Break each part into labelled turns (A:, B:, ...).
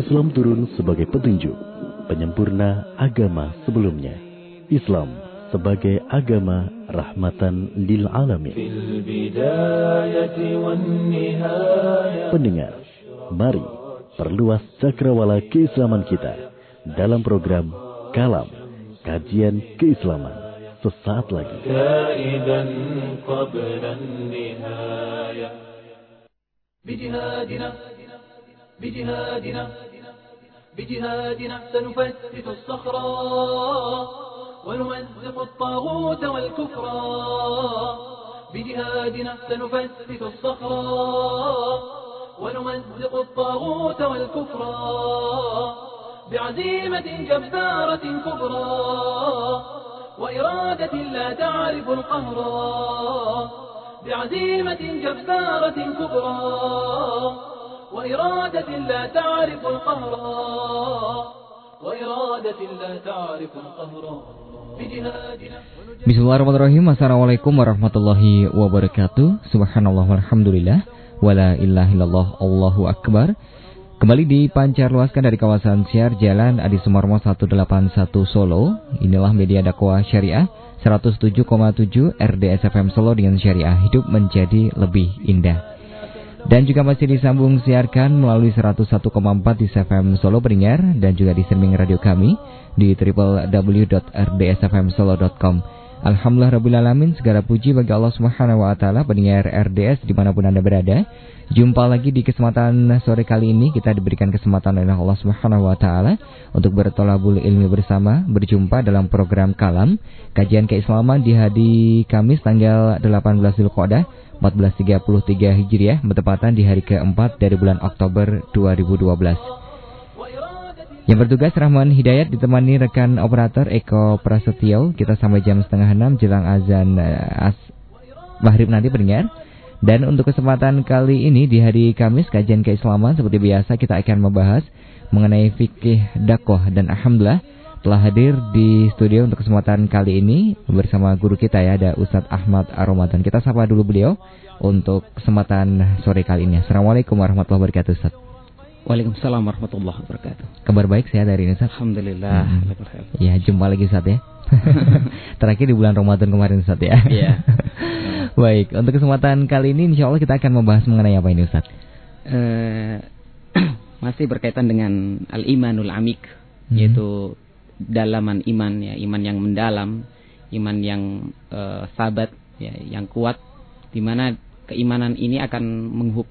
A: Islam turun sebagai petunjuk, penyempurna agama sebelumnya. Islam sebagai agama rahmatan lil alamin. Pendengar, mari perluas cakrawala keislaman kita dalam program Kalam Kajian Keislaman sesaat lagi. بجهادنا بجهادنا بجهادنا سنفتت الصخرة ونمزق الطاغوت والكفر. بجهادنا سنفتت الصخرة ونمزق الطاغوت والكفر. بعزيمة جبارة كبرى وإرادة لا تعرف القهر بعزيمة جبارة كبرى وإرادة لا تعرف القهر وإرادة لا تعرف القهر
B: Bismillahirrahmanirrahim Assalamualaikum warahmatullahi wabarakatuh Subhanallah walhamdulillah Wala ilaha illallah Allahu akbar Kembali dipancar luaskan dari kawasan siar Jalan Adi Sumarmo 181 Solo Inilah media dakwah syariah 107,7 RDS FM Solo dengan syariah hidup menjadi lebih indah dan juga masih disambung siarkan melalui 101,4 di FM Solo Pendengar dan juga di streaming radio kami di www.rdsfmsolo.com. Alhamdulillah Rabbil Alamin segala puji bagi Allah Subhanahu wa taala pendengar RDS di mana pun Anda berada. Jumpa lagi di kesempatan sore kali ini kita diberikan kesempatan oleh Allah Subhanahu wa taala untuk bertolabul ilmi bersama, berjumpa dalam program Kalam, kajian keislaman di hari Kamis tanggal 18 Zulqa'dah 1433 Hijriah bertepatan di hari keempat dari bulan Oktober 2012. Yang bertugas Rahman Hidayat ditemani rekan operator Eko Prasetyo. Kita sampai jam setengah enam jelang azan uh, as maghrib nanti pendengar. Dan untuk kesempatan kali ini di hari Kamis kajian keislaman seperti biasa kita akan membahas mengenai fikih dakwah dan alhamdulillah telah hadir di studio untuk kesempatan kali ini bersama guru kita ya ada Ustadz Ahmad Aromadan. Kita sapa dulu beliau untuk kesempatan sore kali ini. Assalamualaikum warahmatullahi wabarakatuh Ustadz.
C: Waalaikumsalam warahmatullahi wabarakatuh.
B: Kabar baik sehat dari ini, Ustaz?
C: Alhamdulillah.
B: Hmm. Ya, jumpa lagi Ustaz ya. Terakhir di bulan Ramadan kemarin Ustaz ya.
C: Iya.
B: baik, untuk kesempatan kali ini insya Allah kita akan membahas mengenai apa ini Ustaz?
C: Uh, masih berkaitan dengan al-imanul amik, hmm. yaitu dalaman iman ya, iman yang mendalam, iman yang uh, sabat ya, yang kuat di mana keimanan ini akan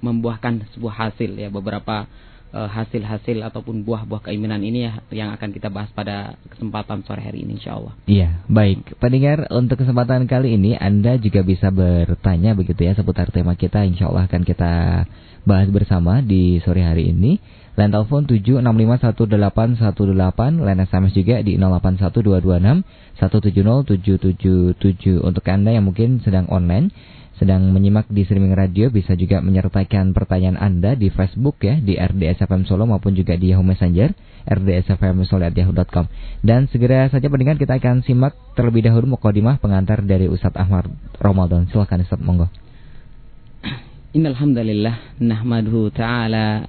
C: membuahkan sebuah hasil ya beberapa Eh, hasil-hasil ataupun buah-buah keimanan ini ya yang akan kita bahas pada kesempatan sore hari ini insya Allah.
B: Iya, baik. Pendengar, untuk kesempatan kali ini Anda juga bisa bertanya begitu ya seputar tema kita insya Allah akan kita bahas bersama di sore hari ini. Line telepon 7651818, line SMS juga di 081226170777 untuk Anda yang mungkin sedang online sedang menyimak di streaming radio bisa juga menyertakan pertanyaan Anda di Facebook ya di RDS FM Solo maupun juga di Yahoo Messenger rdsfmsolo@yahoo.com. Dan segera saja pendengar kita akan simak terlebih dahulu mukadimah pengantar dari Ustadz Ahmad Ramadan. Silakan Ustadz monggo.
C: Innal hamdalillah nahmaduhu ta'ala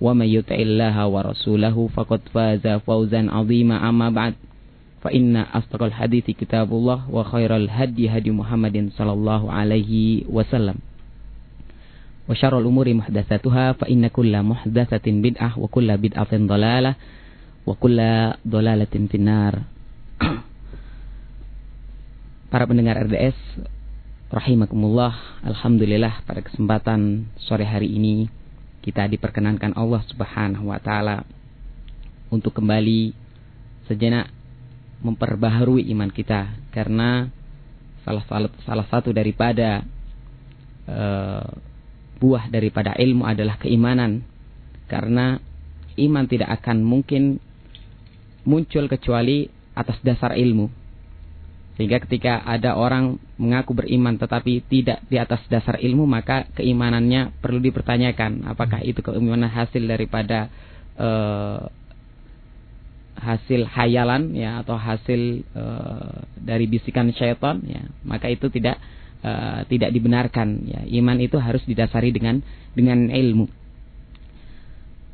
C: ومن يطع الله ورسوله فقد فاز فوزا عظيما أما بعد فإن أصدق الحديث كتاب الله وخير الهدي هدي محمد صلى الله عليه وسلم wa syarrul umuri muhdatsatuha fa inna kulla muhdatsatin bid'ah wa kulla bid'atin dhalalah wa kulla dhalalatin finnar Para pendengar RDS rahimakumullah, alhamdulillah pada kesempatan sore hari ini kita diperkenankan Allah Subhanahu wa taala untuk kembali sejenak memperbaharui iman kita karena salah salah, satu daripada uh, buah daripada ilmu adalah keimanan. Karena iman tidak akan mungkin muncul kecuali atas dasar ilmu sehingga ketika ada orang mengaku beriman tetapi tidak di atas dasar ilmu maka keimanannya perlu dipertanyakan apakah itu keimanan hasil daripada uh, hasil hayalan ya atau hasil uh, dari bisikan syaitan ya. Maka itu tidak uh, tidak dibenarkan ya. Iman itu harus didasari dengan dengan ilmu.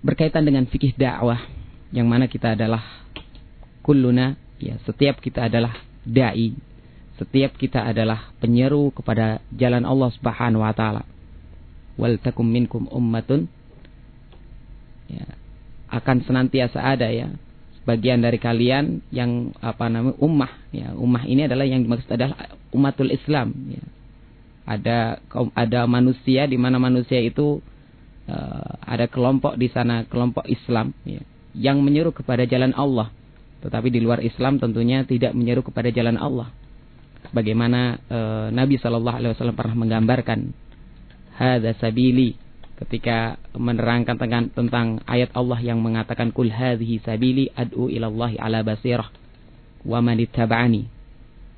C: Berkaitan dengan fikih dakwah yang mana kita adalah kulluna ya setiap kita adalah dai. Setiap kita adalah penyeru kepada jalan Allah Subhanahu wa taala. Wal takum minkum ummatun ya, akan senantiasa ada ya bagian dari kalian yang apa namanya ummah ya ummah ini adalah yang dimaksud adalah umatul Islam ya. ada ada manusia di mana manusia itu uh, ada kelompok di sana kelompok Islam ya, yang menyeru kepada jalan Allah tetapi di luar Islam tentunya tidak menyeru kepada jalan Allah. Bagaimana e, Nabi Shallallahu Alaihi Wasallam pernah menggambarkan hada sabili ketika menerangkan tentang, tentang ayat Allah yang mengatakan kul hadhihi sabili ad'u ilallahi ala basirah wa man ittaba'ani.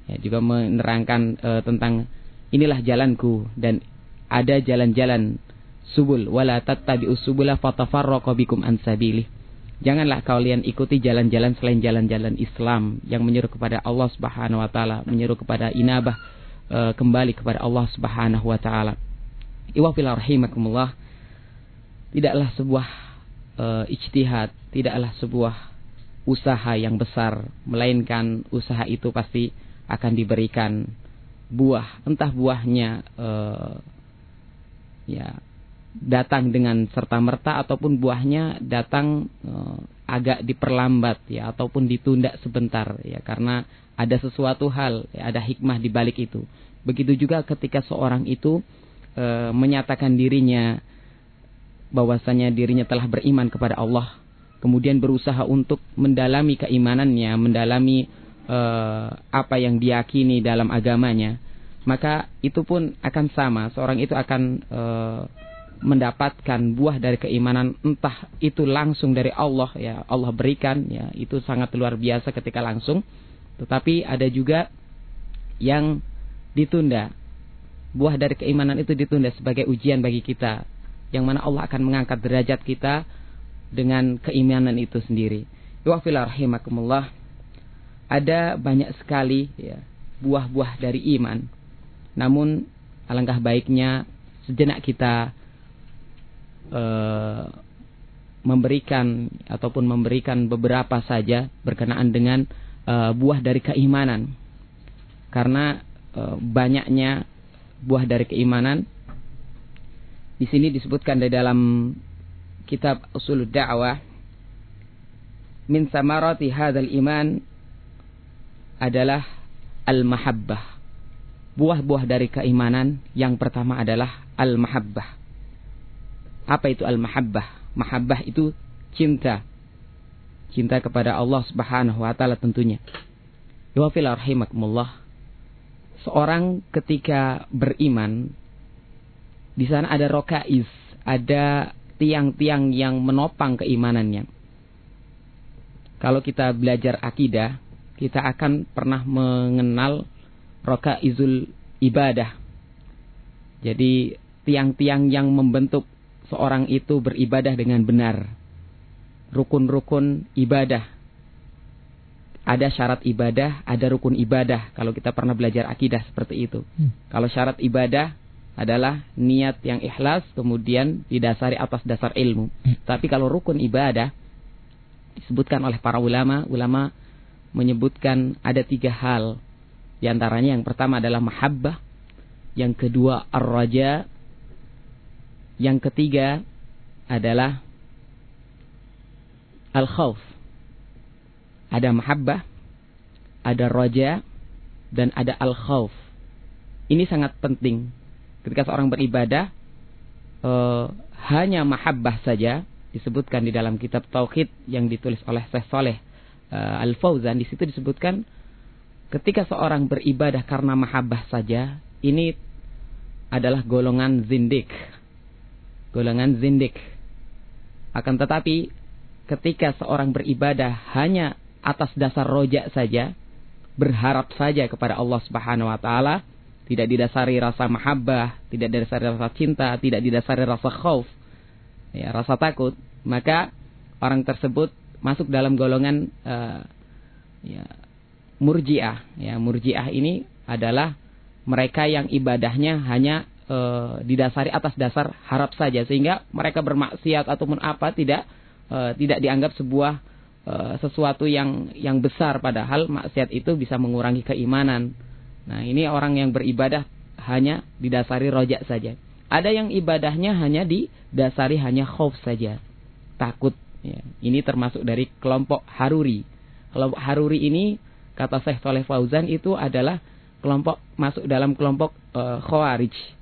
C: Ya, juga menerangkan e, tentang inilah jalanku dan ada jalan-jalan subul wala tattabi'us subula fatafarraqa bikum an Janganlah kalian ikuti jalan-jalan selain jalan-jalan Islam yang menyeru kepada Allah Subhanahu wa taala, menyeru kepada inabah e, kembali kepada Allah Subhanahu wa taala. Iwafil rahimakumullah. Tidaklah sebuah e, ijtihad, tidaklah sebuah usaha yang besar, melainkan usaha itu pasti akan diberikan buah, entah buahnya e, ya datang dengan serta merta ataupun buahnya datang uh, agak diperlambat ya ataupun ditunda sebentar ya karena ada sesuatu hal ya, ada hikmah di balik itu. Begitu juga ketika seorang itu uh, menyatakan dirinya bahwasanya dirinya telah beriman kepada Allah kemudian berusaha untuk mendalami keimanannya mendalami uh, apa yang diyakini dalam agamanya maka itu pun akan sama. Seorang itu akan uh, mendapatkan buah dari keimanan entah itu langsung dari Allah ya Allah berikan ya itu sangat luar biasa ketika langsung. Tetapi ada juga yang ditunda. Buah dari keimanan itu ditunda sebagai ujian bagi kita yang mana Allah akan mengangkat derajat kita dengan keimanan itu sendiri. Wa rahimakumullah ada banyak sekali ya buah-buah dari iman. Namun alangkah baiknya sejenak kita uh, memberikan ataupun memberikan beberapa saja berkenaan dengan uh, buah dari keimanan. Karena uh, banyaknya buah dari keimanan di sini disebutkan di dalam kitab Usul Da'wah min samarati hadzal iman adalah al-mahabbah. Buah-buah dari keimanan yang pertama adalah al-mahabbah. Apa itu al-mahabbah? Mahabbah itu cinta. Cinta kepada Allah Subhanahu wa taala tentunya. Wa fil rahimakumullah. Seorang ketika beriman di sana ada rokais, ada tiang-tiang yang menopang keimanannya. Kalau kita belajar akidah, kita akan pernah mengenal rokaizul ibadah. Jadi tiang-tiang yang membentuk seorang itu beribadah dengan benar. Rukun-rukun ibadah. Ada syarat ibadah, ada rukun ibadah. Kalau kita pernah belajar akidah seperti itu. Hmm. Kalau syarat ibadah adalah niat yang ikhlas, kemudian didasari atas dasar ilmu. Hmm. Tapi kalau rukun ibadah, disebutkan oleh para ulama, ulama menyebutkan ada tiga hal. Di antaranya yang pertama adalah mahabbah, yang kedua ar-raja, yang ketiga adalah al-khawf. Ada mahabbah, ada roja, dan ada al-khauf. Ini sangat penting. Ketika seorang beribadah uh, hanya mahabbah saja disebutkan di dalam kitab tauhid yang ditulis oleh Syekh Saleh uh, Al-Fauzan di situ disebutkan ketika seorang beribadah karena mahabbah saja ini adalah golongan zindik. Golongan zindik. Akan tetapi ketika seorang beribadah hanya atas dasar rojak saja, berharap saja kepada Allah Subhanahu wa taala, tidak didasari rasa mahabbah, tidak didasari rasa cinta, tidak didasari rasa khauf, ya, rasa takut, maka orang tersebut masuk dalam golongan uh, ya, murjiah. Ya, murjiah ini adalah mereka yang ibadahnya hanya uh, didasari atas dasar harap saja, sehingga mereka bermaksiat ataupun apa tidak uh, tidak dianggap sebuah uh, sesuatu yang yang besar, padahal maksiat itu bisa mengurangi keimanan. Nah, ini orang yang beribadah hanya didasari rojak saja. Ada yang ibadahnya hanya didasari hanya khauf saja. Takut. Ya. Ini termasuk dari kelompok Haruri. Kelompok Haruri ini, kata Syekh Toleh Fauzan, itu adalah kelompok masuk dalam kelompok uh, Khawarij.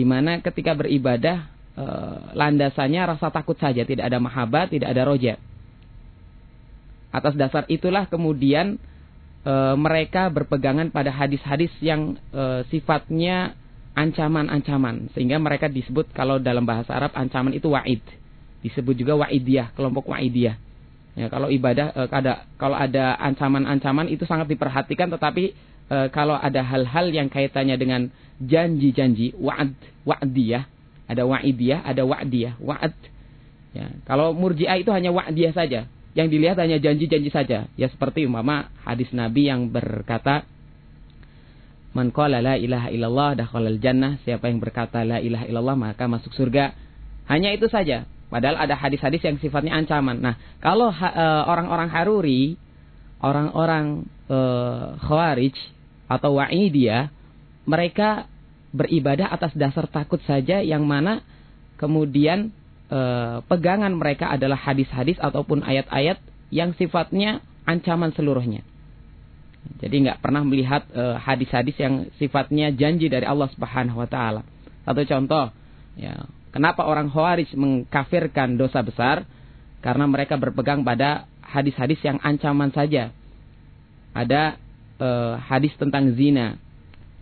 C: Di mana ketika beribadah, uh, landasannya rasa takut saja. Tidak ada mahabat, tidak ada roja. Atas dasar itulah kemudian e, mereka berpegangan pada hadis-hadis yang e, sifatnya ancaman-ancaman sehingga mereka disebut kalau dalam bahasa Arab ancaman itu wa'id disebut juga wa'idiyah kelompok wa'idiyah ya kalau ibadah e, ada kalau ada ancaman-ancaman itu sangat diperhatikan tetapi e, kalau ada hal-hal yang kaitannya dengan janji-janji wa'ad wa'diyah ada wa'idiyah ada wa'diyah wa'ad ya kalau murjiah itu hanya wa'diyah saja yang dilihat hanya janji-janji saja ya seperti umpama hadis Nabi yang berkata Man qala la ilaha illallah dakhalal jannah. Siapa yang berkata la ilaha illallah maka masuk surga. Hanya itu saja. Padahal ada hadis-hadis yang sifatnya ancaman. Nah, kalau uh, orang-orang Haruri, orang-orang uh, Khawarij atau Wa'idiyah, mereka beribadah atas dasar takut saja yang mana kemudian uh, pegangan mereka adalah hadis-hadis ataupun ayat-ayat yang sifatnya ancaman seluruhnya. Jadi nggak pernah melihat eh, hadis-hadis uh, yang sifatnya janji dari Allah Subhanahu wa taala. Satu contoh, ya, kenapa orang Khawarij mengkafirkan dosa besar? Karena mereka berpegang pada hadis-hadis yang ancaman saja. Ada uh, hadis tentang zina.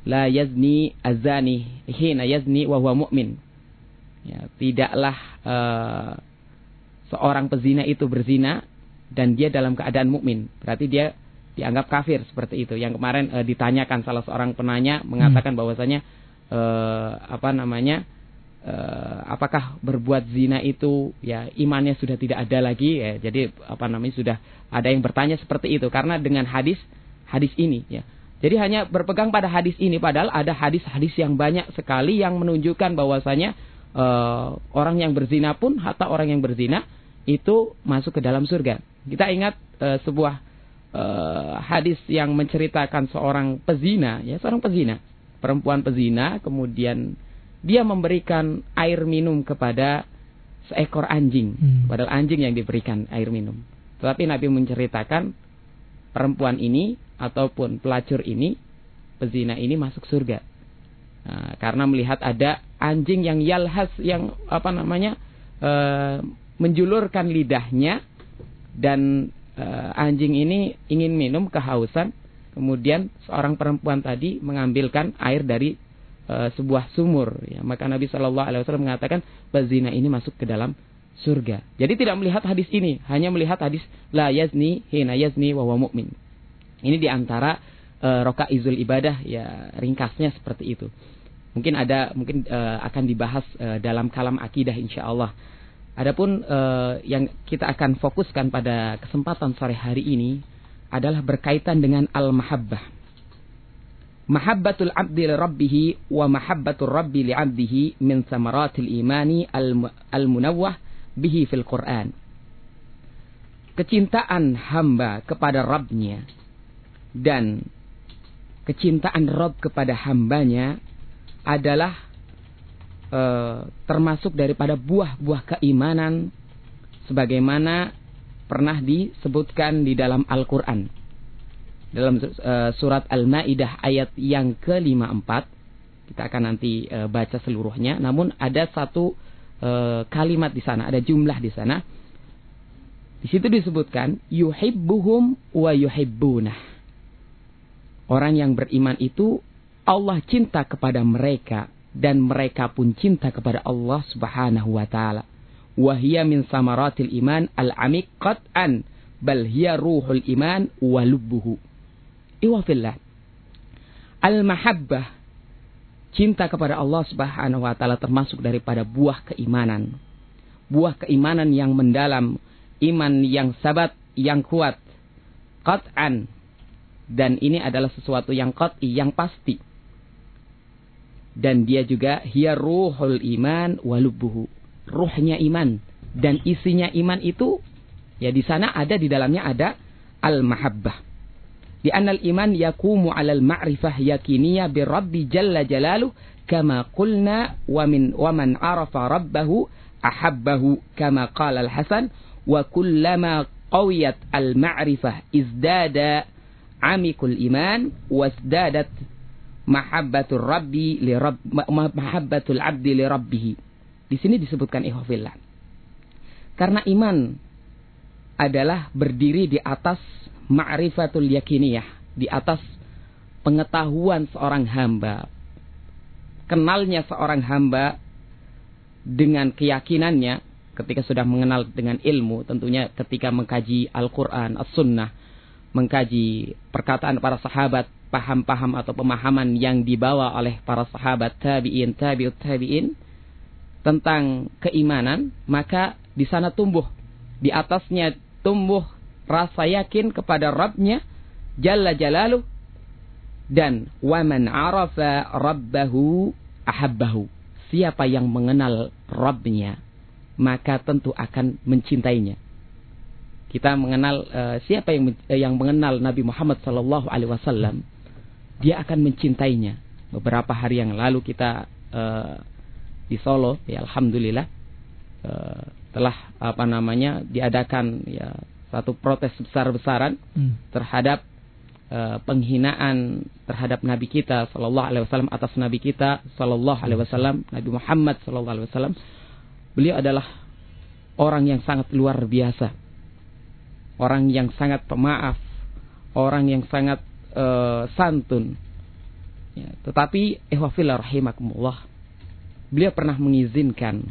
C: La yazni azani hina yazni wa huwa mu'min. Ya, tidaklah uh, seorang pezina itu berzina dan dia dalam keadaan mukmin. Berarti dia dianggap kafir seperti itu. Yang kemarin e, ditanyakan salah seorang penanya mengatakan hmm. bahwasanya e, apa namanya e, apakah berbuat zina itu ya imannya sudah tidak ada lagi ya. Jadi apa namanya sudah ada yang bertanya seperti itu karena dengan hadis hadis ini ya. Jadi hanya berpegang pada hadis ini padahal ada hadis-hadis yang banyak sekali yang menunjukkan bahwasanya e, orang yang berzina pun hatta orang yang berzina itu masuk ke dalam surga. Kita ingat e, sebuah uh, hadis yang menceritakan seorang pezina, ya seorang pezina, perempuan pezina, kemudian dia memberikan air minum kepada seekor anjing, hmm. padahal anjing yang diberikan air minum. Tetapi Nabi menceritakan perempuan ini ataupun pelacur ini, pezina ini masuk surga. Nah, karena melihat ada anjing yang yalhas yang apa namanya uh, menjulurkan lidahnya dan uh, anjing ini ingin minum kehausan, kemudian seorang perempuan tadi mengambilkan air dari uh, sebuah sumur. Ya, maka Nabi Shallallahu Alaihi Wasallam mengatakan bazina ini masuk ke dalam surga. Jadi tidak melihat hadis ini, hanya melihat hadis la yazni hina yazni wa mu'min. Ini di antara uh, roka izul ibadah ya ringkasnya seperti itu. Mungkin ada mungkin uh, akan dibahas uh, dalam kalam akidah insya Allah. Adapun uh, yang kita akan fokuskan pada kesempatan sore hari ini adalah berkaitan dengan al-mahabbah. Mahabbatul abdi li rabbih wa mahabbatul rabbi li abdihi min samaratil imani al-munawwah bihi fil Quran. Kecintaan hamba kepada Rabbnya dan kecintaan Rabb kepada hambanya adalah e, termasuk daripada buah-buah keimanan sebagaimana pernah disebutkan di dalam Al-Qur'an. dalam uh, surat Al-Maidah ayat yang ke-54 kita akan nanti uh, baca seluruhnya. Namun ada satu uh, kalimat di sana ada jumlah di sana. Di situ disebutkan yuhibbuhum wa yuhibbunah orang yang beriman itu Allah cinta kepada mereka dan mereka pun cinta kepada Allah Subhanahu wa taala wahia min samaratil iman al-amiq qat'an bal hiya ruhul iman wa lubbuhu Iwafillah. Al-mahabbah. Cinta kepada Allah subhanahu wa ta'ala termasuk daripada buah keimanan. Buah keimanan yang mendalam. Iman yang sabat, yang kuat. Qat'an. Dan ini adalah sesuatu yang qat'i, yang pasti. Dan dia juga hiya ruhul iman walubuhu. Ruhnya iman. Dan isinya iman itu, ya di sana ada, di dalamnya ada al-mahabbah. Di anal iman yakumu alal ma'rifah yakiniyah bi rabbi jalla jalaluh kama qulna wa min wa man arafa rabbahu ahabbahu kama qala al-Hasan wa kullama qawiyat al-ma'rifah izdada amikul iman wasdadat mahabbatul rabbi li rabb mahabbatul abdi li rabbih. Di sini disebutkan ikhwafillah. Karena iman adalah berdiri di atas ma'rifatul yakiniyah di atas pengetahuan seorang hamba kenalnya seorang hamba dengan keyakinannya ketika sudah mengenal dengan ilmu tentunya ketika mengkaji Al-Qur'an As-Sunnah mengkaji perkataan para sahabat paham-paham atau pemahaman yang dibawa oleh para sahabat tabi'in tabi'ut tabi'in tentang keimanan maka di sana tumbuh. Di atasnya tumbuh rasa yakin kepada Rabbnya Jalla Jalaluh dan waman arafa rabbahu ahabbahu. Siapa yang mengenal Rabbnya maka tentu akan mencintainya kita mengenal uh, siapa yang uh, yang mengenal Nabi Muhammad sallallahu alaihi wasallam dia akan mencintainya. Beberapa hari yang lalu kita uh, di Solo ya alhamdulillah uh, telah apa namanya diadakan ya satu protes besar-besaran hmm. terhadap uh, penghinaan terhadap Nabi kita Sallallahu Alaihi Wasallam atas Nabi kita Sallallahu Alaihi Wasallam Nabi Muhammad Sallallahu Alaihi Wasallam. Beliau adalah orang yang sangat luar biasa orang yang sangat pemaaf. Orang yang sangat uh, santun. Ya, tetapi ehwafillah rahimakumullah beliau pernah mengizinkan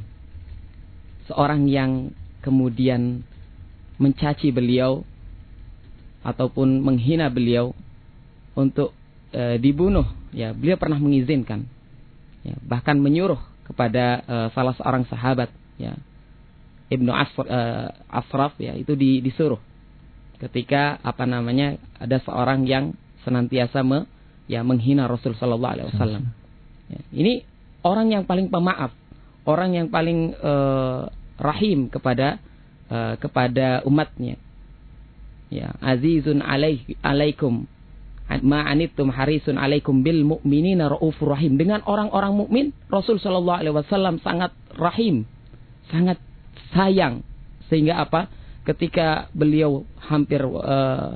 C: seorang yang kemudian mencaci beliau ataupun menghina beliau untuk e, dibunuh. Ya beliau pernah mengizinkan. Ya, bahkan menyuruh kepada e, salah seorang sahabat. Ya Ibnu Asr, e, Asraf ya itu di, disuruh ketika apa namanya ada seorang yang senantiasa me, ya menghina Rasul Shallallahu Alaihi Wasallam ya, ini orang yang paling pemaaf orang yang paling e, rahim kepada uh, kepada umatnya. Ya, azizun alaih, alaikum ma'anittum harisun alaikum bil mu'minina raufur rahim. Dengan orang-orang mukmin, Rasul sallallahu alaihi wasallam sangat rahim, sangat sayang. Sehingga apa? Ketika beliau hampir uh,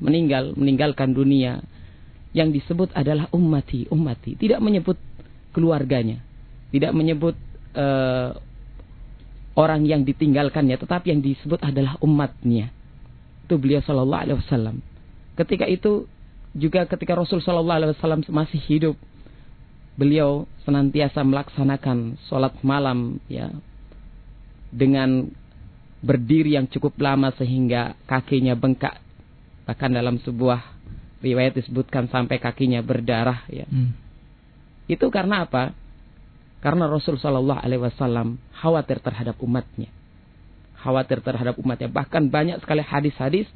C: meninggal, meninggalkan dunia, yang disebut adalah ummati, ummati. Tidak menyebut keluarganya, tidak menyebut uh, orang yang ditinggalkannya, tetapi yang disebut adalah umatnya. Itu beliau Shallallahu Alaihi Wasallam. Ketika itu juga ketika Rasul Shallallahu Alaihi Wasallam masih hidup, beliau senantiasa melaksanakan sholat malam ya dengan berdiri yang cukup lama sehingga kakinya bengkak. Bahkan dalam sebuah riwayat disebutkan sampai kakinya berdarah ya. Hmm. Itu karena apa? Karena Rasul Shallallahu Alaihi Wasallam khawatir terhadap umatnya, khawatir terhadap umatnya. Bahkan banyak sekali hadis-hadis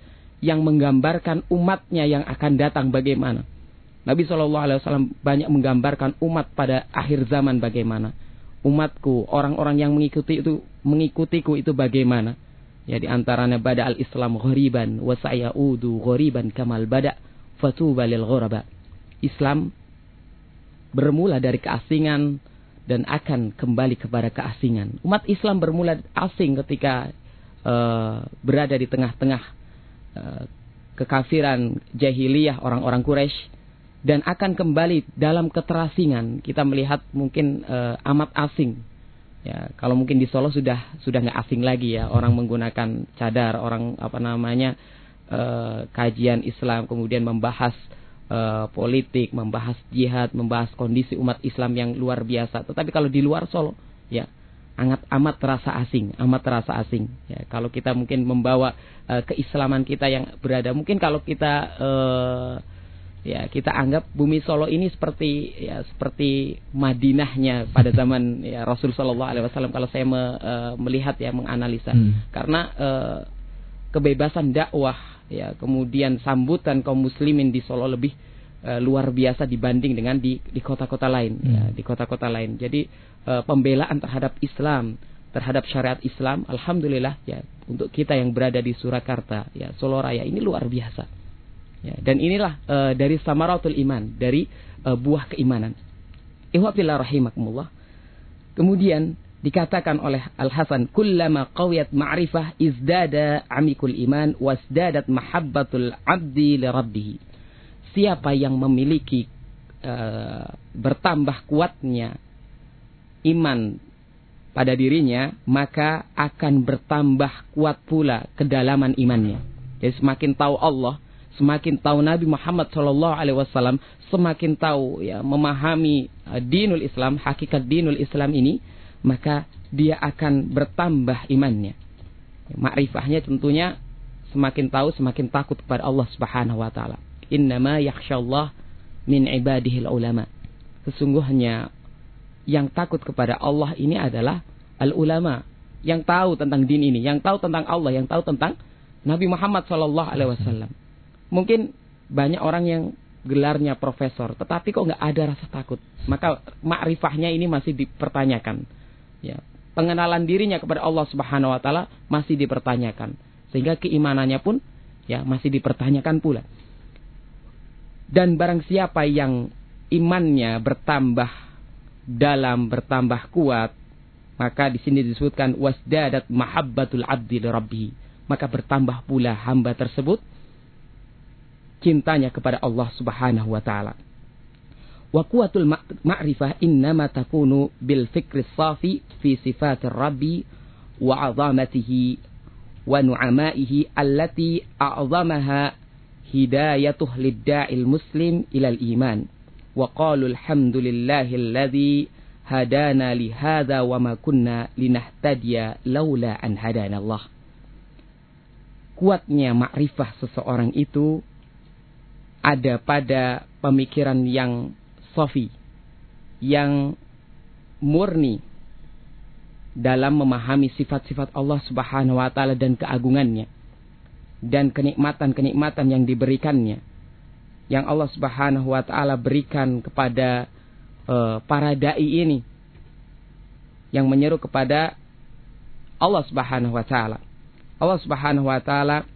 C: yang menggambarkan umatnya yang akan datang bagaimana. Nabi Shallallahu Alaihi Wasallam banyak menggambarkan umat pada akhir zaman bagaimana. Umatku, orang-orang yang mengikuti itu mengikutiku itu bagaimana. Ya di antaranya bada al Islam ghoriban wa sayaudu ghoriban kamal bada fatuba lil ghuraba. Islam bermula dari keasingan dan akan kembali kepada keasingan. Umat Islam bermula asing ketika uh, berada di tengah-tengah uh, kekafiran jahiliyah orang-orang Quraisy dan akan kembali dalam keterasingan. Kita melihat mungkin uh, amat asing. Ya, kalau mungkin di Solo sudah sudah nggak asing lagi ya orang menggunakan cadar, orang apa namanya uh, kajian Islam kemudian membahas uh, politik, membahas jihad, membahas kondisi umat Islam yang luar biasa. Tetapi kalau di luar Solo, ya amat amat terasa asing, amat terasa asing. Ya, kalau kita mungkin membawa uh, keislaman kita yang berada, mungkin kalau kita uh, ya kita anggap bumi Solo ini seperti ya seperti Madinahnya pada zaman ya Rasul Shallallahu Alaihi Wasallam. Kalau saya me, uh, melihat ya menganalisa, hmm. karena uh, kebebasan dakwah ya kemudian sambutan kaum muslimin di Solo lebih uh, luar biasa dibanding dengan di di kota-kota lain hmm. ya di kota-kota lain. Jadi uh, pembelaan terhadap Islam, terhadap syariat Islam, alhamdulillah ya untuk kita yang berada di Surakarta, ya Solo Raya ini luar biasa. Ya, dan inilah uh, dari samaratul iman, dari uh, buah keimanan. Ihwafillah rahimakumullah. Kemudian dikatakan oleh Al Hasan, "Kullama qawiyat ma'rifah izdada amikul iman wasdadat mahabbatul 'abdi li rabbih." Siapa yang memiliki uh, bertambah kuatnya iman pada dirinya, maka akan bertambah kuat pula kedalaman imannya. Jadi semakin tahu Allah, semakin tahu Nabi Muhammad Shallallahu Alaihi Wasallam, semakin tahu ya memahami uh, dinul Islam, hakikat dinul Islam ini, maka dia akan bertambah imannya. Makrifahnya tentunya semakin tahu semakin takut kepada Allah Subhanahu wa taala. Innama yakhsyallah min ibadihil ulama. Sesungguhnya yang takut kepada Allah ini adalah al-ulama yang tahu tentang din ini, yang tahu tentang Allah, yang tahu tentang Nabi Muhammad Shallallahu Alaihi Wasallam. Mungkin banyak orang yang gelarnya profesor, tetapi kok nggak ada rasa takut. Maka makrifahnya ini masih dipertanyakan. Ya, pengenalan dirinya kepada Allah Subhanahu Wa Taala masih dipertanyakan, sehingga keimanannya pun ya masih dipertanyakan pula. Dan barang siapa yang imannya bertambah dalam bertambah kuat, maka di sini disebutkan wasdadat mahabbatul abdi li Maka bertambah pula hamba tersebut cintanya kepada Allah Subhanahu wa taala. Wa quwwatul ma'rifah innama takunu bil fikri safi fi sifatir rabbi wa 'azamatihi wa nu'amaihi allati a'zamaha hidayatuh lidda'il muslim ilal iman wa qalu alhamdulillahilladzi hadana li hadza wa ma kunna linahtadiya laula an hadanallah kuatnya makrifah seseorang itu ada pada pemikiran yang sofi, yang murni dalam memahami sifat-sifat Allah Subhanahu wa taala dan keagungannya dan kenikmatan-kenikmatan yang diberikannya yang Allah Subhanahu wa taala berikan kepada uh, para dai ini yang menyeru kepada Allah Subhanahu wa taala. Allah Subhanahu wa taala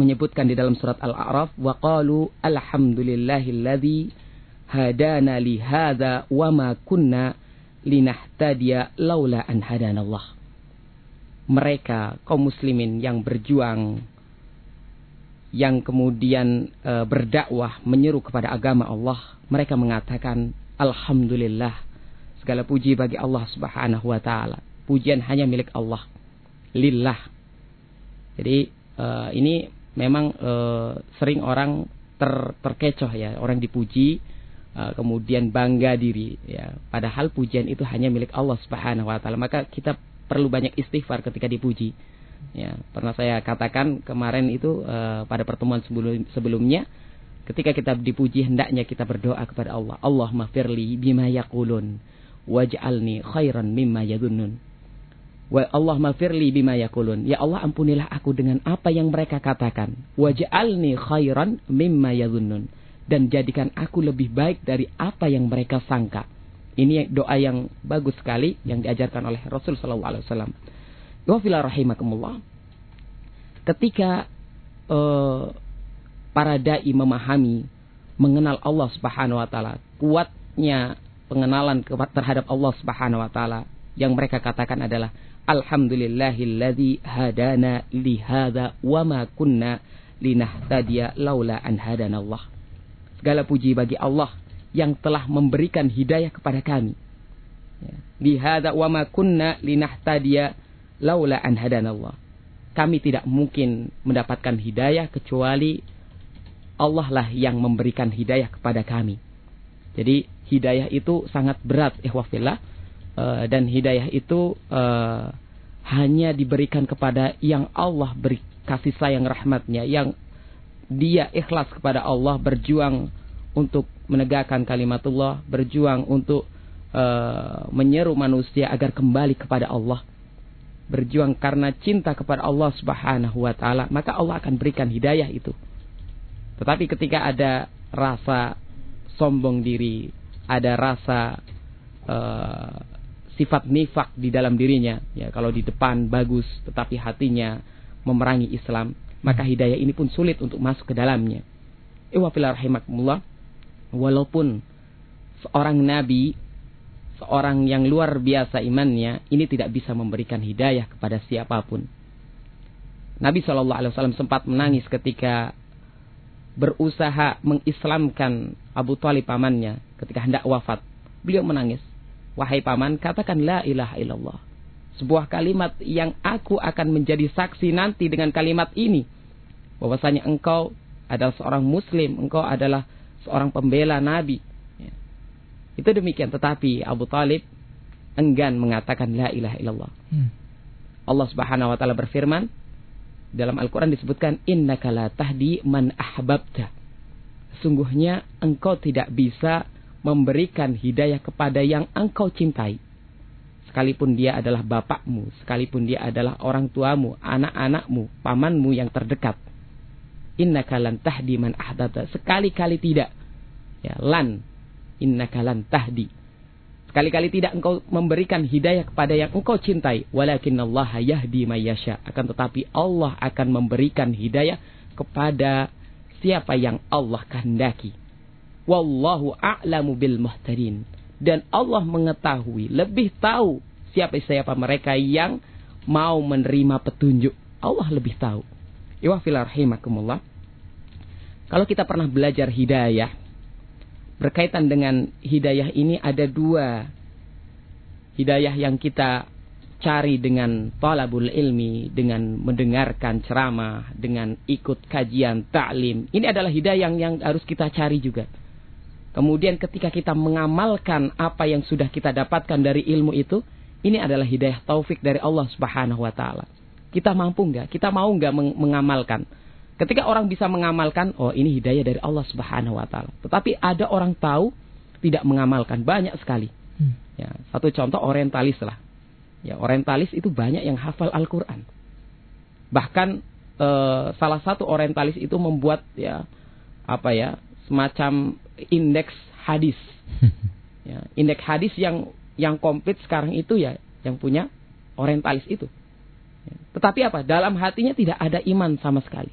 C: menyebutkan di dalam surat Al-A'raf wa qalu alhamdulillahilladzi hadana li hadza wa ma kunna linahtadiya laula an hadanallah. Mereka kaum muslimin yang berjuang yang kemudian e, berdakwah menyeru kepada agama Allah, mereka mengatakan alhamdulillah segala puji bagi Allah Subhanahu wa taala. Pujian hanya milik Allah. Lillah. Jadi e, ini memang e, sering orang ter, terkecoh ya, orang dipuji e, kemudian bangga diri ya. Padahal pujian itu hanya milik Allah Subhanahu wa taala. Maka kita perlu banyak istighfar ketika dipuji Ya, pernah saya katakan kemarin itu uh, pada pertemuan sebelum sebelumnya ketika kita dipuji hendaknya kita berdoa kepada Allah. Allah mafirli bima yaqulun waj'alni khairan mimma yadunnun. Wa Allah mafirli bima yaqulun. Ya Allah ampunilah aku dengan apa yang mereka katakan. Waj'alni khairan mimma yadunnun dan jadikan aku lebih baik dari apa yang mereka sangka. Ini doa yang bagus sekali yang diajarkan oleh Rasul sallallahu alaihi wasallam. Wafila rahimakumullah. Ketika uh, para dai memahami, mengenal Allah Subhanahu wa taala, kuatnya pengenalan terhadap Allah Subhanahu wa taala yang mereka katakan adalah alhamdulillahilladzi hadana li hadza wa ma kunna linahtadiya laula an hadanallah. Segala puji bagi Allah yang telah memberikan hidayah kepada kami. Ya. Lihada wa ma kunna linahtadiya laula an hadanallah. Kami tidak mungkin mendapatkan hidayah kecuali Allah lah yang memberikan hidayah kepada kami. Jadi hidayah itu sangat berat ikhwafillah uh, dan hidayah itu uh, hanya diberikan kepada yang Allah beri kasih sayang rahmatnya yang dia ikhlas kepada Allah berjuang untuk menegakkan kalimatullah berjuang untuk uh, menyeru manusia agar kembali kepada Allah berjuang karena cinta kepada Allah Subhanahu wa taala, maka Allah akan berikan hidayah itu. Tetapi ketika ada rasa sombong diri, ada rasa uh, sifat nifak di dalam dirinya, ya kalau di depan bagus tetapi hatinya memerangi Islam, maka hidayah ini pun sulit untuk masuk ke dalamnya. Iwafillah rahimakumullah, walaupun seorang nabi seorang yang luar biasa imannya ini tidak bisa memberikan hidayah kepada siapa pun. Nabi Shallallahu Alaihi Wasallam sempat menangis ketika berusaha mengislamkan Abu Talib pamannya ketika hendak wafat. Beliau menangis. Wahai paman, katakan la ilaha illallah. Sebuah kalimat yang aku akan menjadi saksi nanti dengan kalimat ini. Bahwasanya engkau adalah seorang muslim, engkau adalah seorang pembela Nabi. Itu demikian. Tetapi Abu Talib enggan mengatakan la ilaha illallah. Hmm. Allah Subhanahu wa taala berfirman dalam Al-Qur'an disebutkan innaka la tahdi man ahbabta. Sungguhnya engkau tidak bisa memberikan hidayah kepada yang engkau cintai. Sekalipun dia adalah bapakmu, sekalipun dia adalah orang tuamu, anak-anakmu, pamanmu yang terdekat. Innaka lan tahdi man ahbabta. Sekali-kali tidak. Ya, lan innaka lan tahdi. Sekali-kali tidak engkau memberikan hidayah kepada yang engkau cintai. Walakin Allah yahdi mayyasha. Akan tetapi Allah akan memberikan hidayah kepada siapa yang Allah kehendaki. Wallahu a'lamu bil muhtadin. Dan Allah mengetahui, lebih tahu siapa-siapa mereka yang mau menerima petunjuk. Allah lebih tahu. Iwafil rahimakumullah. Kalau kita pernah belajar hidayah, berkaitan dengan hidayah ini ada dua hidayah yang kita cari dengan talabul ilmi, dengan mendengarkan ceramah, dengan ikut kajian taklim. Ini adalah hidayah yang, yang harus kita cari juga. Kemudian ketika kita mengamalkan apa yang sudah kita dapatkan dari ilmu itu, ini adalah hidayah taufik dari Allah Subhanahu wa taala. Kita mampu nggak? Kita mau nggak mengamalkan? Ketika orang bisa mengamalkan, oh ini hidayah dari Allah Subhanahu wa taala. Tetapi ada orang tahu tidak mengamalkan banyak sekali. Hmm. Ya, satu contoh orientalis lah. Ya, orientalis itu banyak yang hafal Al-Qur'an. Bahkan eh, salah satu orientalis itu membuat ya apa ya, semacam indeks hadis. ya, indeks hadis yang yang komplit sekarang itu ya yang punya orientalis itu. Ya, tetapi apa? Dalam hatinya tidak ada iman sama sekali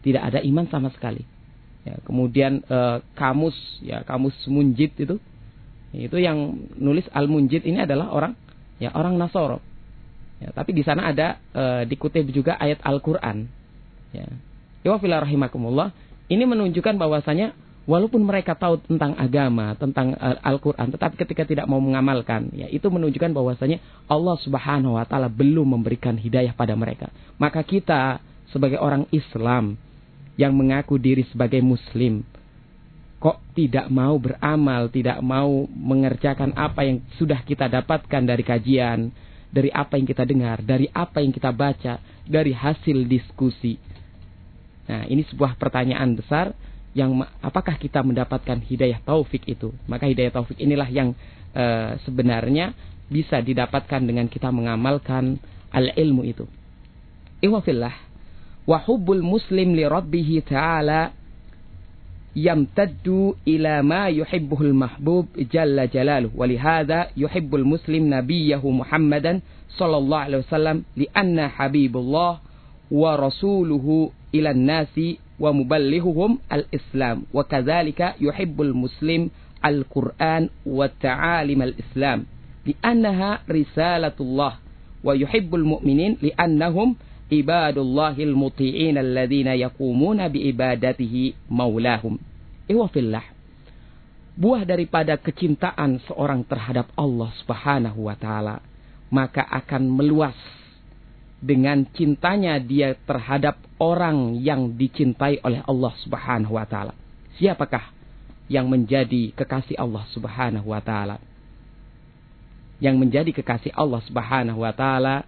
C: tidak ada iman sama sekali. Ya, kemudian e, kamus ya kamus munjid itu itu yang nulis al munjid ini adalah orang ya orang Nasoro. Ya, tapi di sana ada e, dikutip juga ayat Al-Qur'an. Ya. Ya rahimakumullah. Ini menunjukkan bahwasanya walaupun mereka tahu tentang agama, tentang Al-Qur'an, tetapi ketika tidak mau mengamalkan, ya itu menunjukkan bahwasanya Allah Subhanahu wa taala belum memberikan hidayah pada mereka. Maka kita sebagai orang Islam yang mengaku diri sebagai muslim kok tidak mau beramal, tidak mau mengerjakan apa yang sudah kita dapatkan dari kajian, dari apa yang kita dengar, dari apa yang kita baca, dari hasil diskusi. Nah, ini sebuah pertanyaan besar yang apakah kita mendapatkan hidayah taufik itu? Maka hidayah taufik inilah yang e, sebenarnya bisa didapatkan dengan kita mengamalkan al-ilmu itu. Iwafillah wa hubbul muslim li rabbih ta'ala yamtaddu ila ma yuhibbul mahbub jalla jalaluhu wa lihadha yuhibbul muslim nabiyahu Muhammadan sallallahu alaihi wasallam li anna habibullah wa rasuluhu ilan nasi wa muballighuhum al-islam. Wa kadzalika yuhibbul muslim al-Qur'an wa ta'alim al-islam. Li'annaha risalatullah. Wa yuhibbul mu'minin li'annahum ibadullahil muti'in alladzina yaqumuna bi ibadatihi maulahum. Buah daripada kecintaan seorang terhadap Allah Subhanahu wa taala maka akan meluas dengan cintanya dia terhadap orang yang dicintai oleh Allah Subhanahu wa taala. Siapakah yang menjadi kekasih Allah Subhanahu wa taala? Yang menjadi kekasih Allah Subhanahu wa taala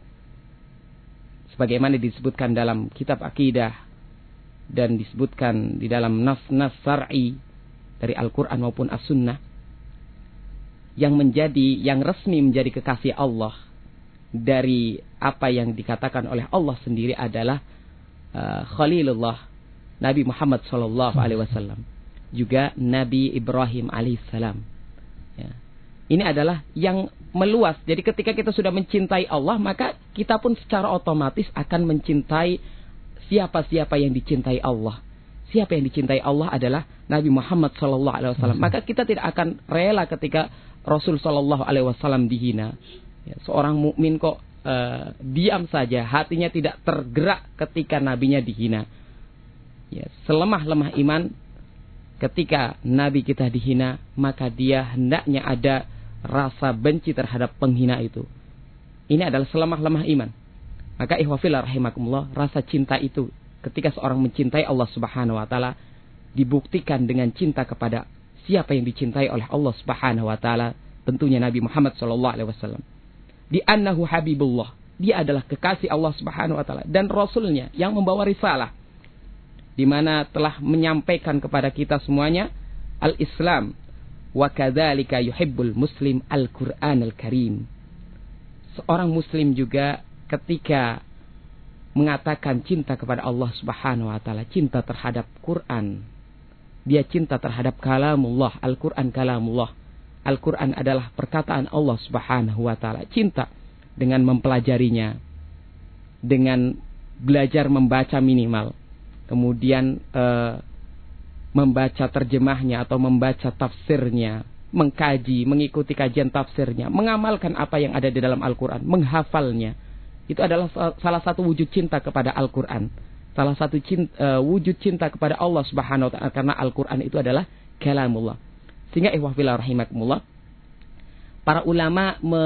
C: sebagaimana disebutkan dalam kitab akidah dan disebutkan di dalam nas-nas syar'i dari Al-Qur'an maupun As-Sunnah yang menjadi yang resmi menjadi kekasih Allah dari apa yang dikatakan oleh Allah sendiri adalah uh, Khalilullah Nabi Muhammad sallallahu alaihi wasallam juga Nabi Ibrahim alaihissalam ya. Ini adalah yang meluas. Jadi ketika kita sudah mencintai Allah, maka kita pun secara otomatis akan mencintai siapa-siapa yang dicintai Allah. Siapa yang dicintai Allah adalah Nabi Muhammad Sallallahu Alaihi Wasallam. Maka kita tidak akan rela ketika Rasul Sallallahu Alaihi Wasallam dihina. Ya, seorang mukmin kok uh, diam saja, hatinya tidak tergerak ketika nabinya dihina. Ya, selemah-lemah iman, ketika nabi kita dihina, maka dia hendaknya ada rasa benci terhadap penghina itu. Ini adalah selemah-lemah iman. Maka ihwafil rahimakumullah, rasa cinta itu ketika seorang mencintai Allah Subhanahu wa taala dibuktikan dengan cinta kepada siapa yang dicintai oleh Allah Subhanahu wa taala, tentunya Nabi Muhammad sallallahu alaihi wasallam. Di annahu habibullah. Dia adalah kekasih Allah Subhanahu wa taala dan rasulnya yang membawa risalah di mana telah menyampaikan kepada kita semuanya al-Islam Wa kadzalika yuhibbul muslim al-Qur'an al-Karim. Seorang muslim juga ketika mengatakan cinta kepada Allah Subhanahu wa taala, cinta terhadap Quran. Dia cinta terhadap kalamullah, Al-Quran kalamullah. Al-Quran adalah perkataan Allah Subhanahu wa taala. Cinta dengan mempelajarinya, dengan belajar membaca minimal. Kemudian uh, membaca terjemahnya atau membaca tafsirnya, mengkaji, mengikuti kajian tafsirnya, mengamalkan apa yang ada di dalam Al-Quran, menghafalnya. Itu adalah salah satu wujud cinta kepada Al-Quran. Salah satu cinta, uh, wujud cinta kepada Allah Subhanahu wa taala karena Al-Quran itu adalah kalamullah. Sehingga ihwafillah rahimakumullah para ulama me